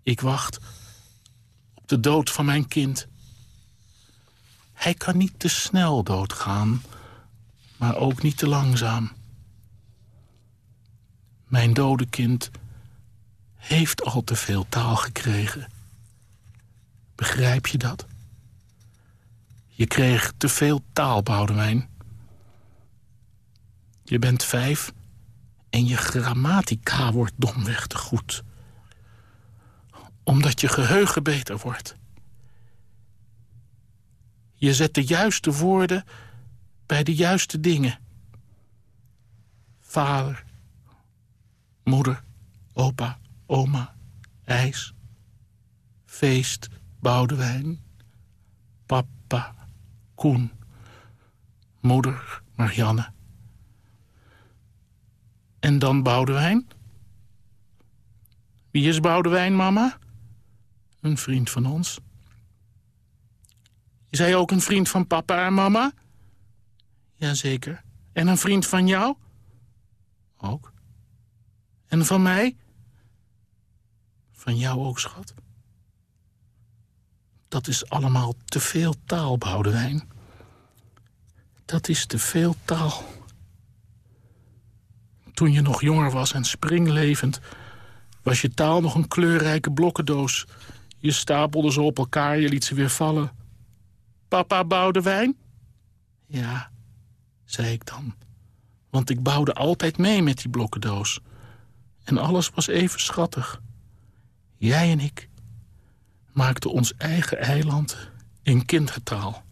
Ik wacht op de dood van mijn kind. Hij kan niet te snel doodgaan, maar ook niet te langzaam. Mijn dode kind heeft al te veel taal gekregen. Begrijp je dat? Je kreeg te veel taal, Boudewijn. Je bent vijf en je grammatica wordt domweg te goed. Omdat je geheugen beter wordt. Je zet de juiste woorden bij de juiste dingen. Vader, moeder, opa, oma, ijs, feest, Boudewijn, papa, Koen, moeder, Marianne. En dan Boudewijn? Wie is Boudewijn, mama? Een vriend van ons. Is hij ook een vriend van papa en mama? Jazeker. En een vriend van jou? Ook. En van mij? Van jou ook, schat. Dat is allemaal te veel taal, Boudewijn. Dat is te veel taal. Toen je nog jonger was en springlevend... was je taal nog een kleurrijke blokkendoos. Je stapelde ze op elkaar, je liet ze weer vallen. Papa bouwde wijn? Ja, zei ik dan. Want ik bouwde altijd mee met die blokkendoos. En alles was even schattig. Jij en ik maakten ons eigen eiland in kindertaal.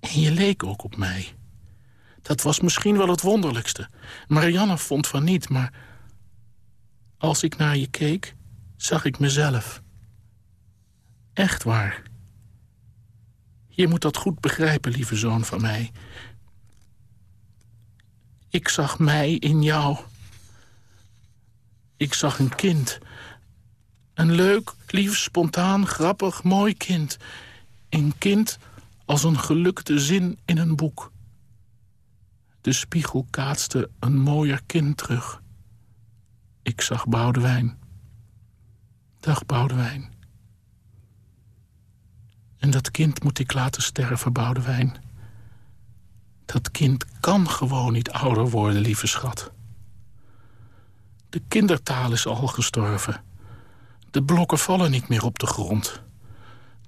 En je leek ook op mij. Dat was misschien wel het wonderlijkste. Marianne vond van niet, maar... als ik naar je keek, zag ik mezelf. Echt waar. Je moet dat goed begrijpen, lieve zoon van mij. Ik zag mij in jou. Ik zag een kind. Een leuk, lief, spontaan, grappig, mooi kind. Een kind als een gelukte zin in een boek. De spiegel kaatste een mooier kind terug. Ik zag Boudewijn. Dag Boudewijn. En dat kind moet ik laten sterven, Boudewijn. Dat kind kan gewoon niet ouder worden, lieve schat. De kindertaal is al gestorven. De blokken vallen niet meer op de grond.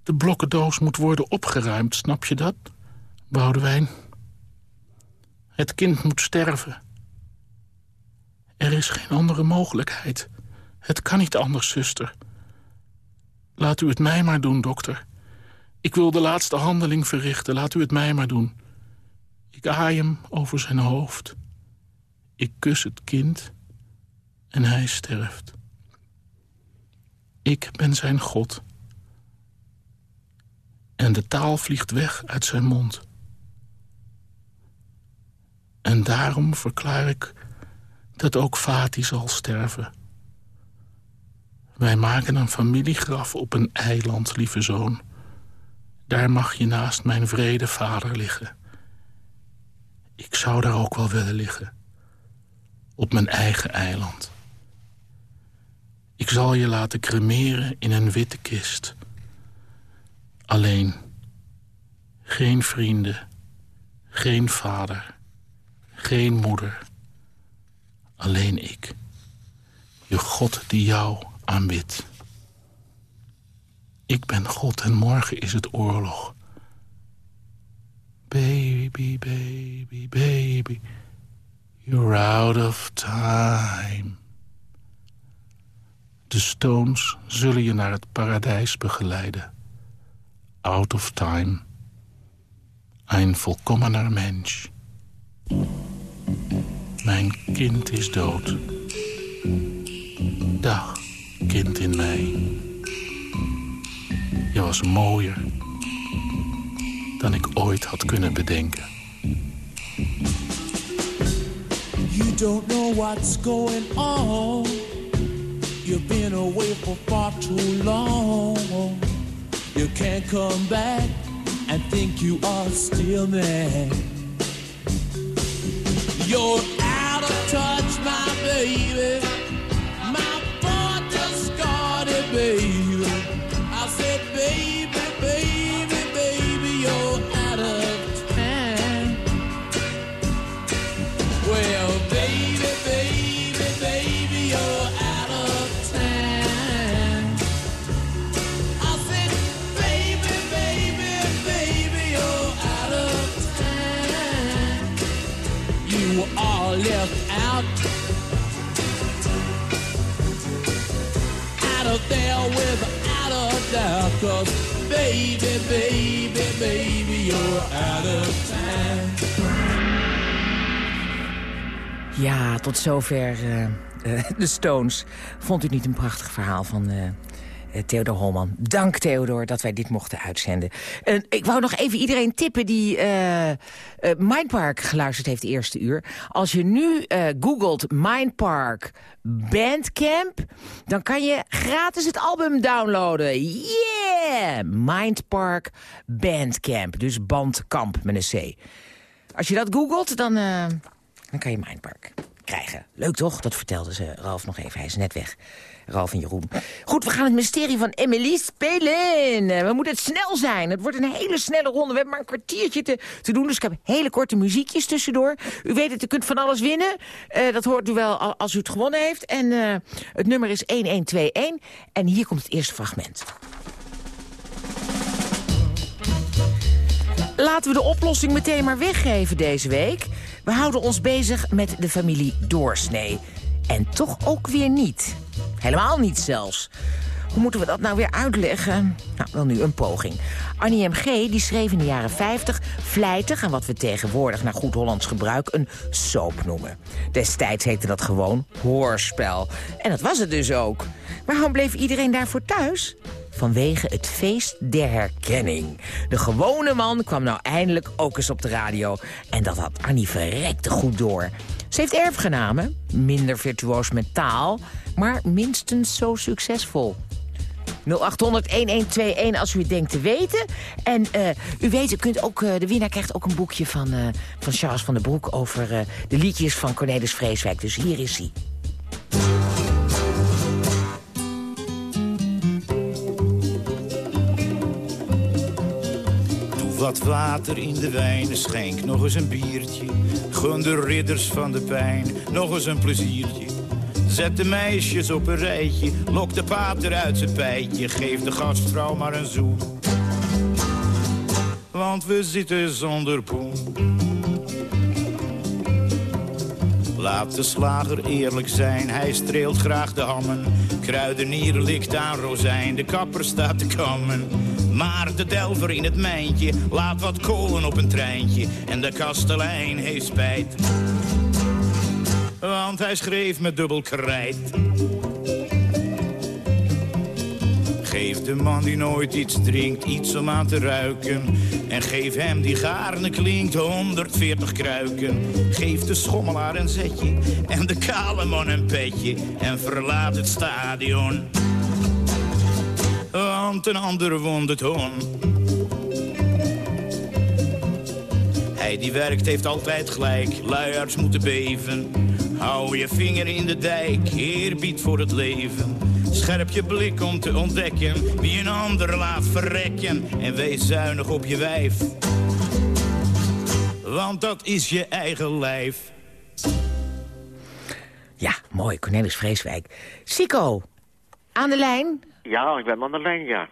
De blokkendoos moet worden opgeruimd, snap je dat, Boudewijn? Het kind moet sterven. Er is geen andere mogelijkheid. Het kan niet anders, zuster. Laat u het mij maar doen, dokter. Ik wil de laatste handeling verrichten. Laat u het mij maar doen. Ik aai hem over zijn hoofd. Ik kus het kind en hij sterft. Ik ben zijn God. En de taal vliegt weg uit zijn mond. En daarom verklaar ik dat ook Fati zal sterven. Wij maken een familiegraf op een eiland, lieve zoon. Daar mag je naast mijn vrede vader liggen. Ik zou daar ook wel willen liggen. Op mijn eigen eiland. Ik zal je laten cremeren in een witte kist. Alleen. Geen vrienden. Geen vader. Geen moeder. Alleen ik. Je God die jou aanbidt. Ik ben God en morgen is het oorlog. Baby, baby, baby, you're out of time. De Stones zullen je naar het paradijs begeleiden. Out of time. Een volkomener mens. Mijn kind is dood. Dag, kind in mij. Je was mooier dan ik ooit had kunnen bedenken. You don't know what's going on. You've been away for far too long. You can't come back and think you are still there. You're out of touch, my baby. There without a doubt. Cause baby, baby, baby, you're out of time. Ja, tot zover eh, eh, de Stones. Vond u niet een prachtig verhaal van eh, Theodor Holman? Dank Theodor dat wij dit mochten uitzenden. En ik wou nog even iedereen tippen die eh eh, Mindpark geluisterd heeft de eerste uur. Als je nu eh, googelt Mindpark Bandcamp... dan kan je gratis het album downloaden. Yeah! Mindpark Bandcamp. Dus bandkamp met een C. Als je dat googelt, dan... eh, Dan kan je Mindpark krijgen. Leuk toch? Dat vertelde ze Ralf nog even. Hij is net weg. Ralf en Jeroen. Goed, we gaan het mysterie van Emily spelen. We moeten het snel zijn. Het wordt een hele snelle ronde. We hebben maar een kwartiertje te, doen. Dus ik heb hele korte muziekjes tussendoor. U weet het, u kunt van alles winnen. Eh, dat hoort u wel al- als u het gewonnen heeft. En eh, het nummer is 1121. En hier komt het eerste fragment. Laten we de oplossing meteen maar weggeven deze week. We houden ons bezig met de familie Doorsnee. En toch ook weer niet. Helemaal niet zelfs. Hoe moeten we dat nou weer uitleggen? Nou, wel nu een poging. Annie M.G. die schreef in de jaren 50 vlijtig... aan wat we tegenwoordig naar goed Hollands gebruik een soap noemen. Destijds heette dat gewoon hoorspel. En dat was het dus ook. Waarom bleef iedereen daarvoor thuis? Vanwege het feest der herkenning. De gewone man kwam nou eindelijk ook eens op de radio. En dat had Annie verrekte goed door. Ze heeft erfgenamen, minder virtuoos met taal... maar minstens zo succesvol. 0800-1121 als u het denkt te weten. En eh, u weet, u kunt ook, eh, de winnaar krijgt ook een boekje van, eh, van Charles van der Broek... over de liedjes van Cornelis Vreeswijk. Dus hier is hij. Wat water in de wijn, schenk nog eens een biertje. Gun de ridders van de pijn nog eens een pleziertje. Zet de meisjes op een rijtje, lok de pater uit zijn pijtje. Geef de gastvrouw maar een zoen. Want we zitten zonder poen. Laat de slager eerlijk zijn, hij streelt graag de hammen. Kruidenier likt aan rozijn, de kapper staat te kammen. Maar de delver in het mijntje laat wat kolen op een treintje. En de kastelein heeft spijt. Want hij schreef met dubbel krijt. Geef de man die nooit iets drinkt iets om aan te ruiken. En geef hem die gaarne klinkt 140 kruiken. Geef de schommelaar een zetje en de kale man een petje. En verlaat het stadion. Want een ander won het hon. Hij die werkt heeft altijd gelijk, luiaards moeten beven. Hou je vinger in de dijk, eerbied voor het leven. Scherp je blik om te ontdekken wie een ander laat verrekken. En wees zuinig op je wijf. Want dat is je eigen lijf. Ja, mooi, Cornelis Vreeswijk. Sico, aan de lijn. Ja, ik ben aan de lijn, ja.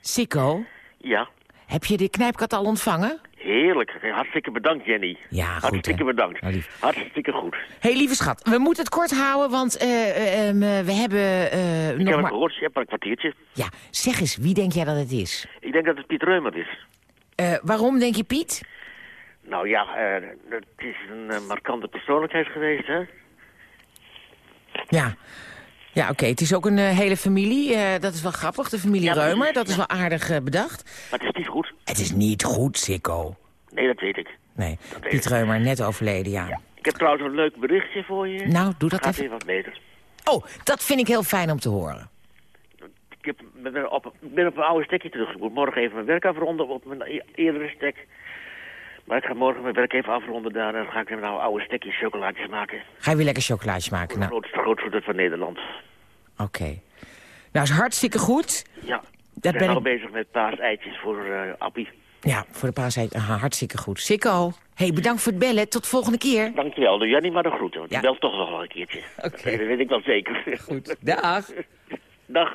Sico, Ja, heb je de knijpkat al ontvangen? Heerlijk. Hartstikke bedankt, Jenny. Ja, goed, Hartstikke hè? bedankt. Nou. Hartstikke goed. Hé, hey, lieve schat, we moeten het kort houden, want eh, eh, ehm, eh, we hebben eh, Ik nog heb maar... gehoord, je hebt maar een kwartiertje. Ja, zeg eens, wie denk jij dat het is? Ik denk dat het Piet Reumert is. Waarom, denk je, Piet? Nou ja, het is een markante persoonlijkheid geweest, hè? Ja, ja oké, het is ook een eh, hele familie. eh, dat is wel grappig, de familie Ja, Reumer. Dat is wel aardig eh, bedacht. Maar het is niet goed. Het is niet goed, Sikko. Nee, dat weet ik. Nee, Piet. Reumer, net overleden, ja. Ik heb trouwens een leuk berichtje voor je. Nou, doe dat Gaat even. weer wat beter. Oh, dat vind ik heel fijn om te horen. Ik, heb, ben op, ben op een oude stekje terug. Ik moet morgen even mijn werk afronden op mijn e- eerdere stek. Maar ik ga morgen mijn werk even afronden daar. Dan ga ik een nou oude stekje chocolaatjes maken. Ga je weer lekker chocolaatjes maken? Nou, grootste grootste van Nederland. oké. Nou, is hartstikke goed. Ja, Dat ik ben al ik- bezig met paaseitjes voor eh Appie. Ja, voor de paasheid. Aha, hartstikke goed. Sikko, hey, bedankt voor het bellen. Tot de volgende keer. Dankjewel, doe jij niet maar de groeten, want Ja. belt toch nog wel een keertje. Oké. Dat weet ik wel zeker. Goed, dag. Dag.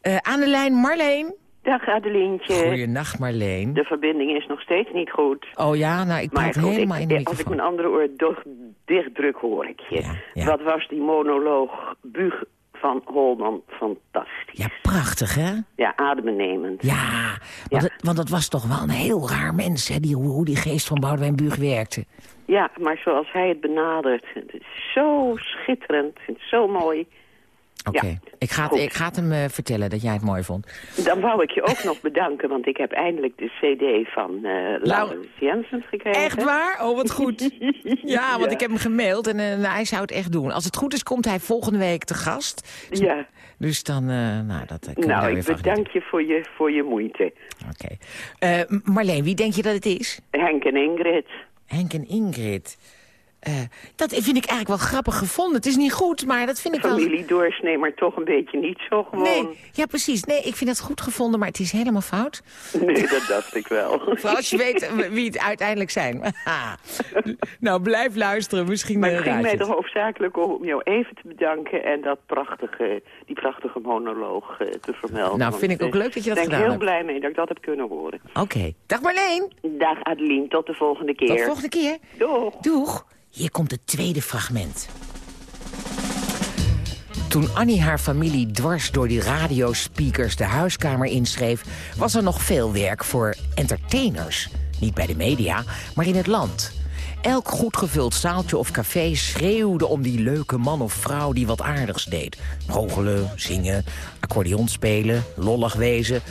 Eh, aan de lijn Marleen. Dag Adelientje. Goeienacht Marleen. De verbinding is nog steeds niet goed. Oh ja, nou, ik praat goed, helemaal ik- in de als ik microfoon. mijn andere oor doch- dicht druk hoor ik je. Ja, ja. Wat was die monoloog Buug van Holman fantastisch. Ja, prachtig, hè? Ja, adembenemend. Ja, want, Ja. Het, want het was toch wel een heel raar mens, hè? Die, hoe, die geest van Boudewijn Buug werkte. Ja, maar zoals hij het benadert, het is zo schitterend, het zo mooi. Oké, Ja, ik, ga het- ik ga het hem eh, vertellen dat jij het mooi vond. Dan wou ik je ook nog bedanken, want ik heb eindelijk de cd van eh Laurens Jensen gekregen. Echt waar? Oh, wat goed. Ja, want Ja. ik heb hem gemaild en eh, nou, hij zou het echt doen. Als het goed is, komt hij volgende week te gast. Ja, Dus dan, eh, nou, dat daar nou, ik bedank je voor je, voor je moeite. Oké. Marleen, wie denk je dat het is? Henk en Ingrid. Henk en Ingrid. Eh, dat vind ik eigenlijk wel grappig gevonden. Het is niet goed, maar dat vind ik wel... Familie doorsnee, maar toch een beetje niet zo gewoon. Nee, ja precies. Nee, ik vind het goed gevonden, maar het is helemaal fout. Nee, dat dacht ik wel. Vooral als je weet wie het uiteindelijk zijn. nou, blijf luisteren. Misschien Maar eh, het ging mij er het. hoofdzakelijk om jou even te bedanken... en dat prachtige, die prachtige monoloog eh, te vermelden. Nou, vind ik ook eh, leuk dat je dat Ik ben gedaan heel hebt. blij mee dat ik dat heb kunnen horen. Oké. Dag Marleen. Dag Adeline, tot de volgende keer. Tot de volgende keer. Doeg. Doeg. Hier komt het tweede fragment. Toen Annie haar familie dwars door die radiospeakers de huiskamer inschreef... was er nog veel werk voor entertainers. Niet bij de media, maar in het land. Elk goed gevuld zaaltje of café schreeuwde om die leuke man of vrouw die wat aardigs deed. Goochelen, zingen, accordeon spelen, lollig wezen...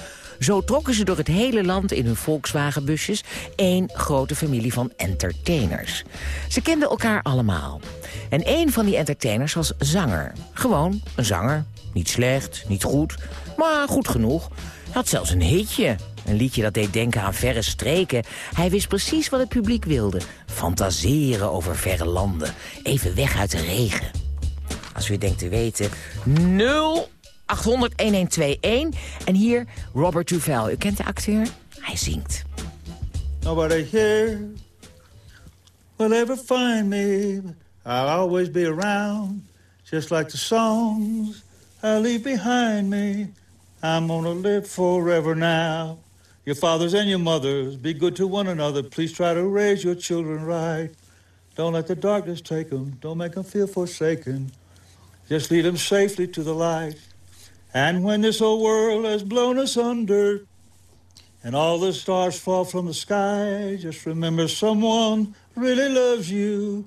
Zo trokken ze door het hele land in hun Volkswagenbusjes... één grote familie van entertainers. Ze kenden elkaar allemaal. En één van die entertainers was zanger. Gewoon een zanger. Niet slecht, niet goed, maar goed genoeg. Hij had zelfs een hitje. Een liedje dat deed denken aan verre streken. Hij wist precies wat het publiek wilde. Fantaseren over verre landen. Even weg uit de regen. Als u denkt te weten, 0 800 1121. En hier Robert Duval. U kent de acteur? Hij zingt. Nobody here will ever find me. I'll always be around, just like the songs I leave behind me. I'm gonna live forever now. Your fathers and your mothers, be good to one another. Please try to raise your children right. Don't let the darkness take them. Don't make them feel forsaken. Just lead them safely to the light. And when this old world has blown us under, and all the stars fall from the sky, just remember someone really loves you.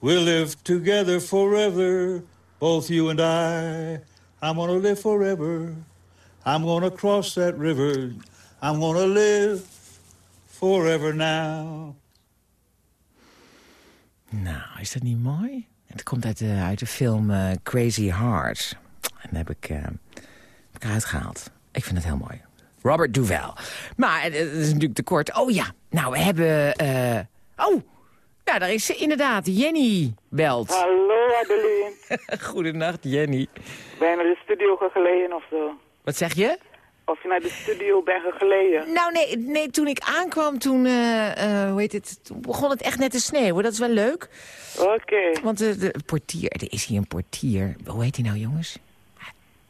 We'll live together forever, both you and I. I'm gonna live forever. I'm gonna cross that river. I'm gonna live forever now. Nou, is dat niet mooi? Het komt uit de, uit de film eh, Crazy Hearts. En dat heb ik, heb ik eruit gehaald. Ik vind het heel mooi. Robert Duval. Maar eh, het is natuurlijk te kort. Oh ja, nou, we hebben... eh, oh, nou, daar is ze inderdaad. Jenny belt. Hallo Adeline. Goedenacht, Jenny. Ben je naar de studio gegleden of zo? Wat zeg je? Of je naar de studio bent gegleden? Nou, nee, nee toen ik aankwam, toen, eh, hoe heet het, toen begon het echt net te sneeuwen. Dat is wel leuk. Oké. Want de, de portier, er is hier een portier. Hoe heet hij nou, jongens?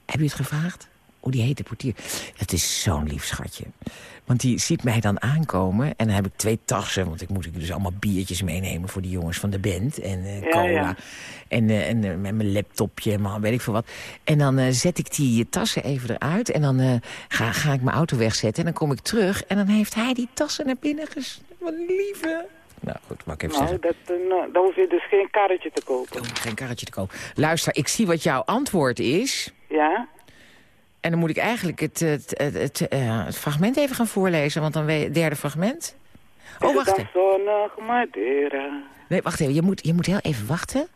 Heb je het gevraagd? Hoe die heet, de portier. Het is zo'n lief schatje. Want die ziet mij dan aankomen en dan heb ik twee tassen. Want ik moet dus allemaal biertjes meenemen voor die jongens van de band. En eh, cola. ja. En, eh, en eh, met mijn laptopje en mijn- weet ik veel wat. En dan zet ik die tassen even eruit. En dan ga, ga ik mijn auto wegzetten. En dan kom ik terug. En dan heeft hij die tassen naar binnen ges... Wat lieve. Nou goed, mag ik even Nou, dat, nou, dan hoef je dus geen karretje te kopen. Geen karretje te kopen. Luister, ik zie wat jouw antwoord is. Ja? En dan moet ik eigenlijk het, het, het, het, eh, het fragment even gaan voorlezen. Want dan weet het derde fragment. Oh, wacht even. Nee, wacht even. Je moet, je moet heel even wachten.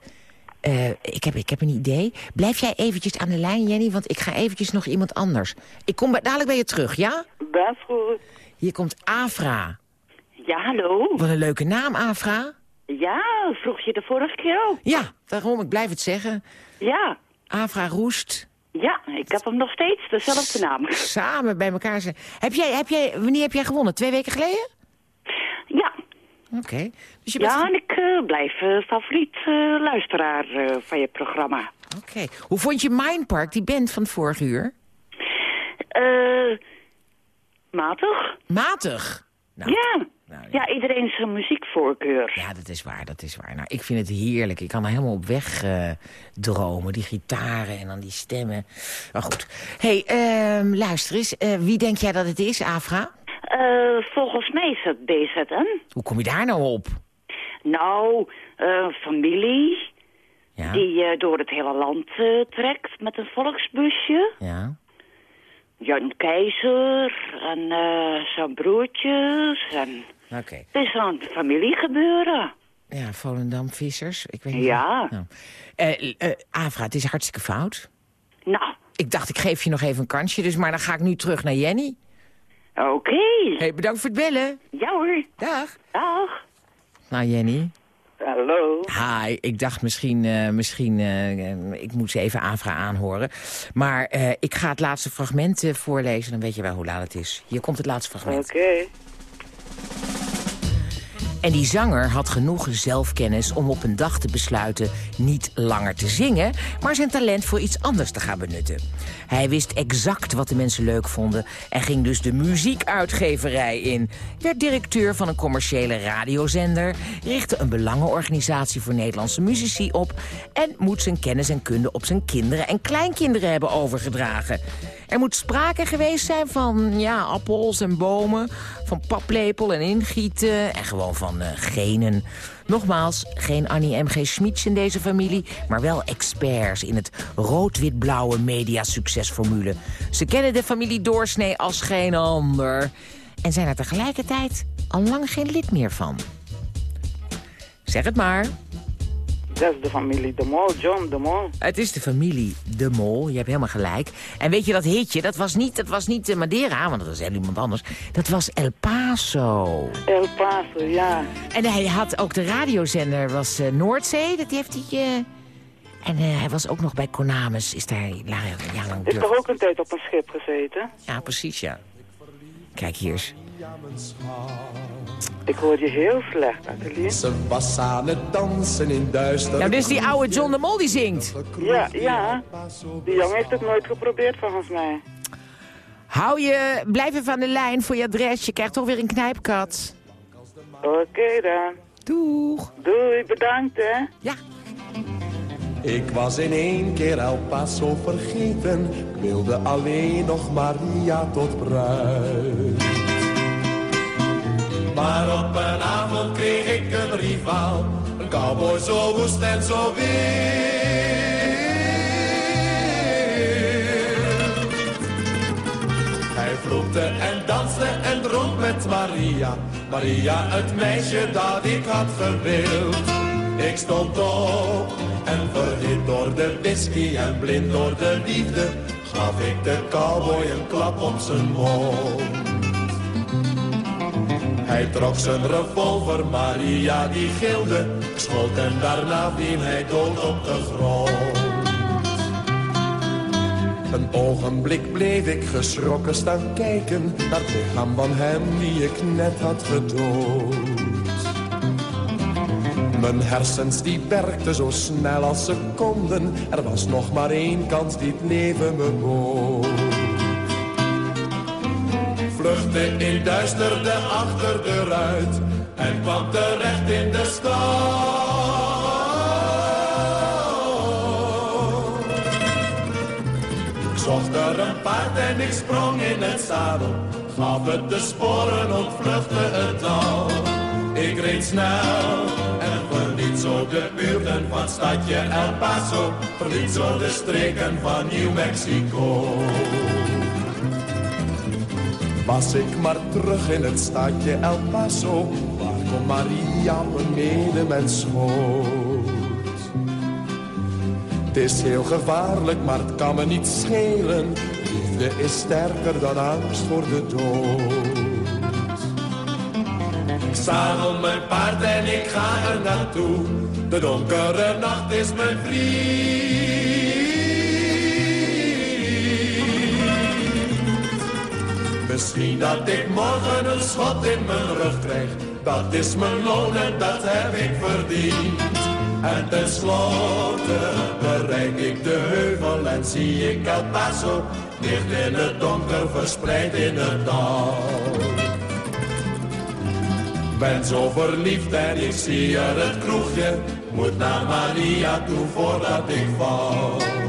Eh, ik, heb, ik heb een idee. Blijf jij eventjes aan de lijn, Jenny? Want ik ga eventjes nog iemand anders. Ik kom bij, dadelijk bij je terug, ja? Dat is goed. Hier komt Afra. Ja, hallo. Wat een leuke naam, Afra. Ja, vroeg je de vorige keer ook. Ja, daarom. Ik blijf het zeggen. Ja. Afra Roest. Ja, ik heb hem nog steeds, dezelfde naam. Samen bij elkaar zijn. Heb jij, heb jij, wanneer heb jij gewonnen? Twee weken geleden? Ja. Oké. Dus bent... Ja, en ik eh, blijf eh, favoriet eh, luisteraar van je programma. Oké. Hoe vond je Mindpark, die band van het vorige uur? Eh, matig? Matig. Nou, ja. Ja, iedereen zijn muziekvoorkeur. Ja, dat is waar, dat is waar. Nou, ik vind het heerlijk. Ik kan er helemaal op weg eh, dromen. Die gitaren en dan die stemmen. Maar goed. hey, ehm, luister eens. Eh, wie denk jij dat het is, Afra? Eh, volgens mij is het BZN. Hoe kom je daar nou op? Nou, familie Ja. die door het hele land trekt met een volksbusje. Ja. Jan Keizer en zijn broertjes. En Oké. het is een familiegebeuren. Ja, Volendam Vissers. Ik weet niet. Ja. Nou. Eh, eh, Afra, het is hartstikke fout. Nou. Ik dacht, ik geef je nog even een kansje. Dus, maar dan ga ik nu terug naar Jenny. Oké. Hey, bedankt voor het bellen. Ja hoor. Dag. Dag. Nou, Jenny. Hallo. Hi, ik dacht misschien, eh, misschien ik moet ze even Afra aanhoren. Maar ik ga het laatste fragment voorlezen, dan weet je wel hoe laat het is. Hier komt het laatste fragment. Oké. En die zanger had genoeg zelfkennis om op een dag te besluiten niet langer te zingen, maar zijn talent voor iets anders te gaan benutten. Hij wist exact wat de mensen leuk vonden en ging dus de muziekuitgeverij in. Werd directeur van een commerciële radiozender, richtte een belangenorganisatie voor Nederlandse muzici op en moet zijn kennis en kunde op zijn kinderen en kleinkinderen hebben overgedragen. Er moet sprake geweest zijn van ja, appels en bomen, van paplepel en ingieten en gewoon van eh, genen. Nogmaals, geen Annie M.G. Schmitz in deze familie, maar wel experts in het rood-wit-blauwe mediasuccesformule. Ze kennen de familie Doorsnee als geen ander en zijn er tegelijkertijd al lang geen lid meer van. Zeg het maar. Dat is de familie De Mol, John De Mol. Het is de familie De Mol, je hebt helemaal gelijk. En weet je, dat hitje, dat was niet, dat was niet eh, Madeira, want dat was heel iemand anders. Dat was El Paso. El Paso, ja. En hij had ook de radiozender, was eh, Noordzee, dat heeft hij... eh, en hij was ook nog bij Konamis, is daar la- jarenlang... Is toch ook een tijd op een schip gezeten? Ja, precies, ja. Kijk hier eens. Ik hoor je heel slecht, Adeline. Ze was aan het dansen in duister. Nou, dit is die oude John de Mol die zingt. Ja, ja. Die jongen heeft het nooit geprobeerd, volgens mij. Hou je, blijf even aan de lijn voor je adres, je krijgt toch weer een knijpkat. Oké dan. Doeg. Doei, bedankt hè. Ja. Ik was in één keer El Paso vergeten. Ik wilde alleen nog Maria tot bruid. Maar op een avond kreeg ik een rivaal. Een cowboy zo woest en zo wild. Hij vloekte en danste en dronk met Maria. Maria, het meisje dat ik had gewild. Ik stond op en verhit door de whisky en blind door de liefde. Gaf ik de cowboy een klap op zijn mond. Hij trok zijn revolver, Maria die gilde. Schoot en daarna viel hij dood op de grond. Een ogenblik bleef ik geschrokken staan kijken naar het lichaam van hem die ik net had gedood. Mijn hersens die werkten zo snel als ze konden. Er was nog maar één kans die het leven me bood. Vluchtte in duisterde achter de ruit en kwam terecht in de stad. Ik zocht er een paard en ik sprong in het zadel. Gaf het de sporen, ontvluchtte het dal. Ik reed snel en verliet zo de buurten van stadje El Paso. Verliet zo de streken van New Mexico. Was ik maar terug in het stadje El Paso, waar kon Maria beneden mijn schoot. Het is heel gevaarlijk, maar het kan me niet schelen. Liefde is sterker dan angst voor de dood. Ik zadel mijn paard en ik ga er naartoe. De donkere nacht is mijn vriend. Misschien dat ik morgen een schot in mijn rug krijg. Dat is mijn loon en dat heb ik verdiend. En tenslotte bereik ik de heuvel en zie ik El Paso. Dicht in het donker, verspreid in het dal. Ben zo verliefd en ik zie er het kroegje. Moet naar Maria toe voordat ik val.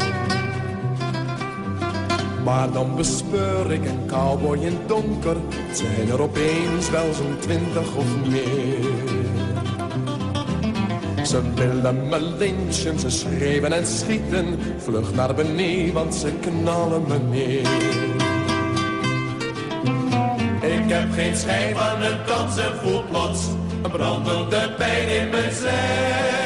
Maar dan bespeur ik een cowboy in het donker. Het zijn er opeens wel zo'n twintig of meer. Ze willen me lynchen, ze schreeuwen en schieten. Vlug naar beneden, want ze knallen me neer. Ik heb geen schijn van een kans en voel plots een brandende pijn in mijn zij.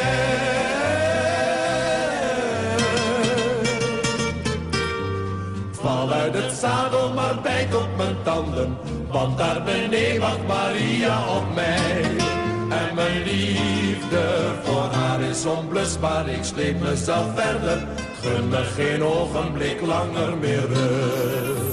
Val uit het zadel, maar bijt op mijn tanden. Want daar beneden wacht Maria op mij. En mijn liefde voor haar is onblusbaar. Ik sleep mezelf verder. Gun me geen ogenblik langer meer rust.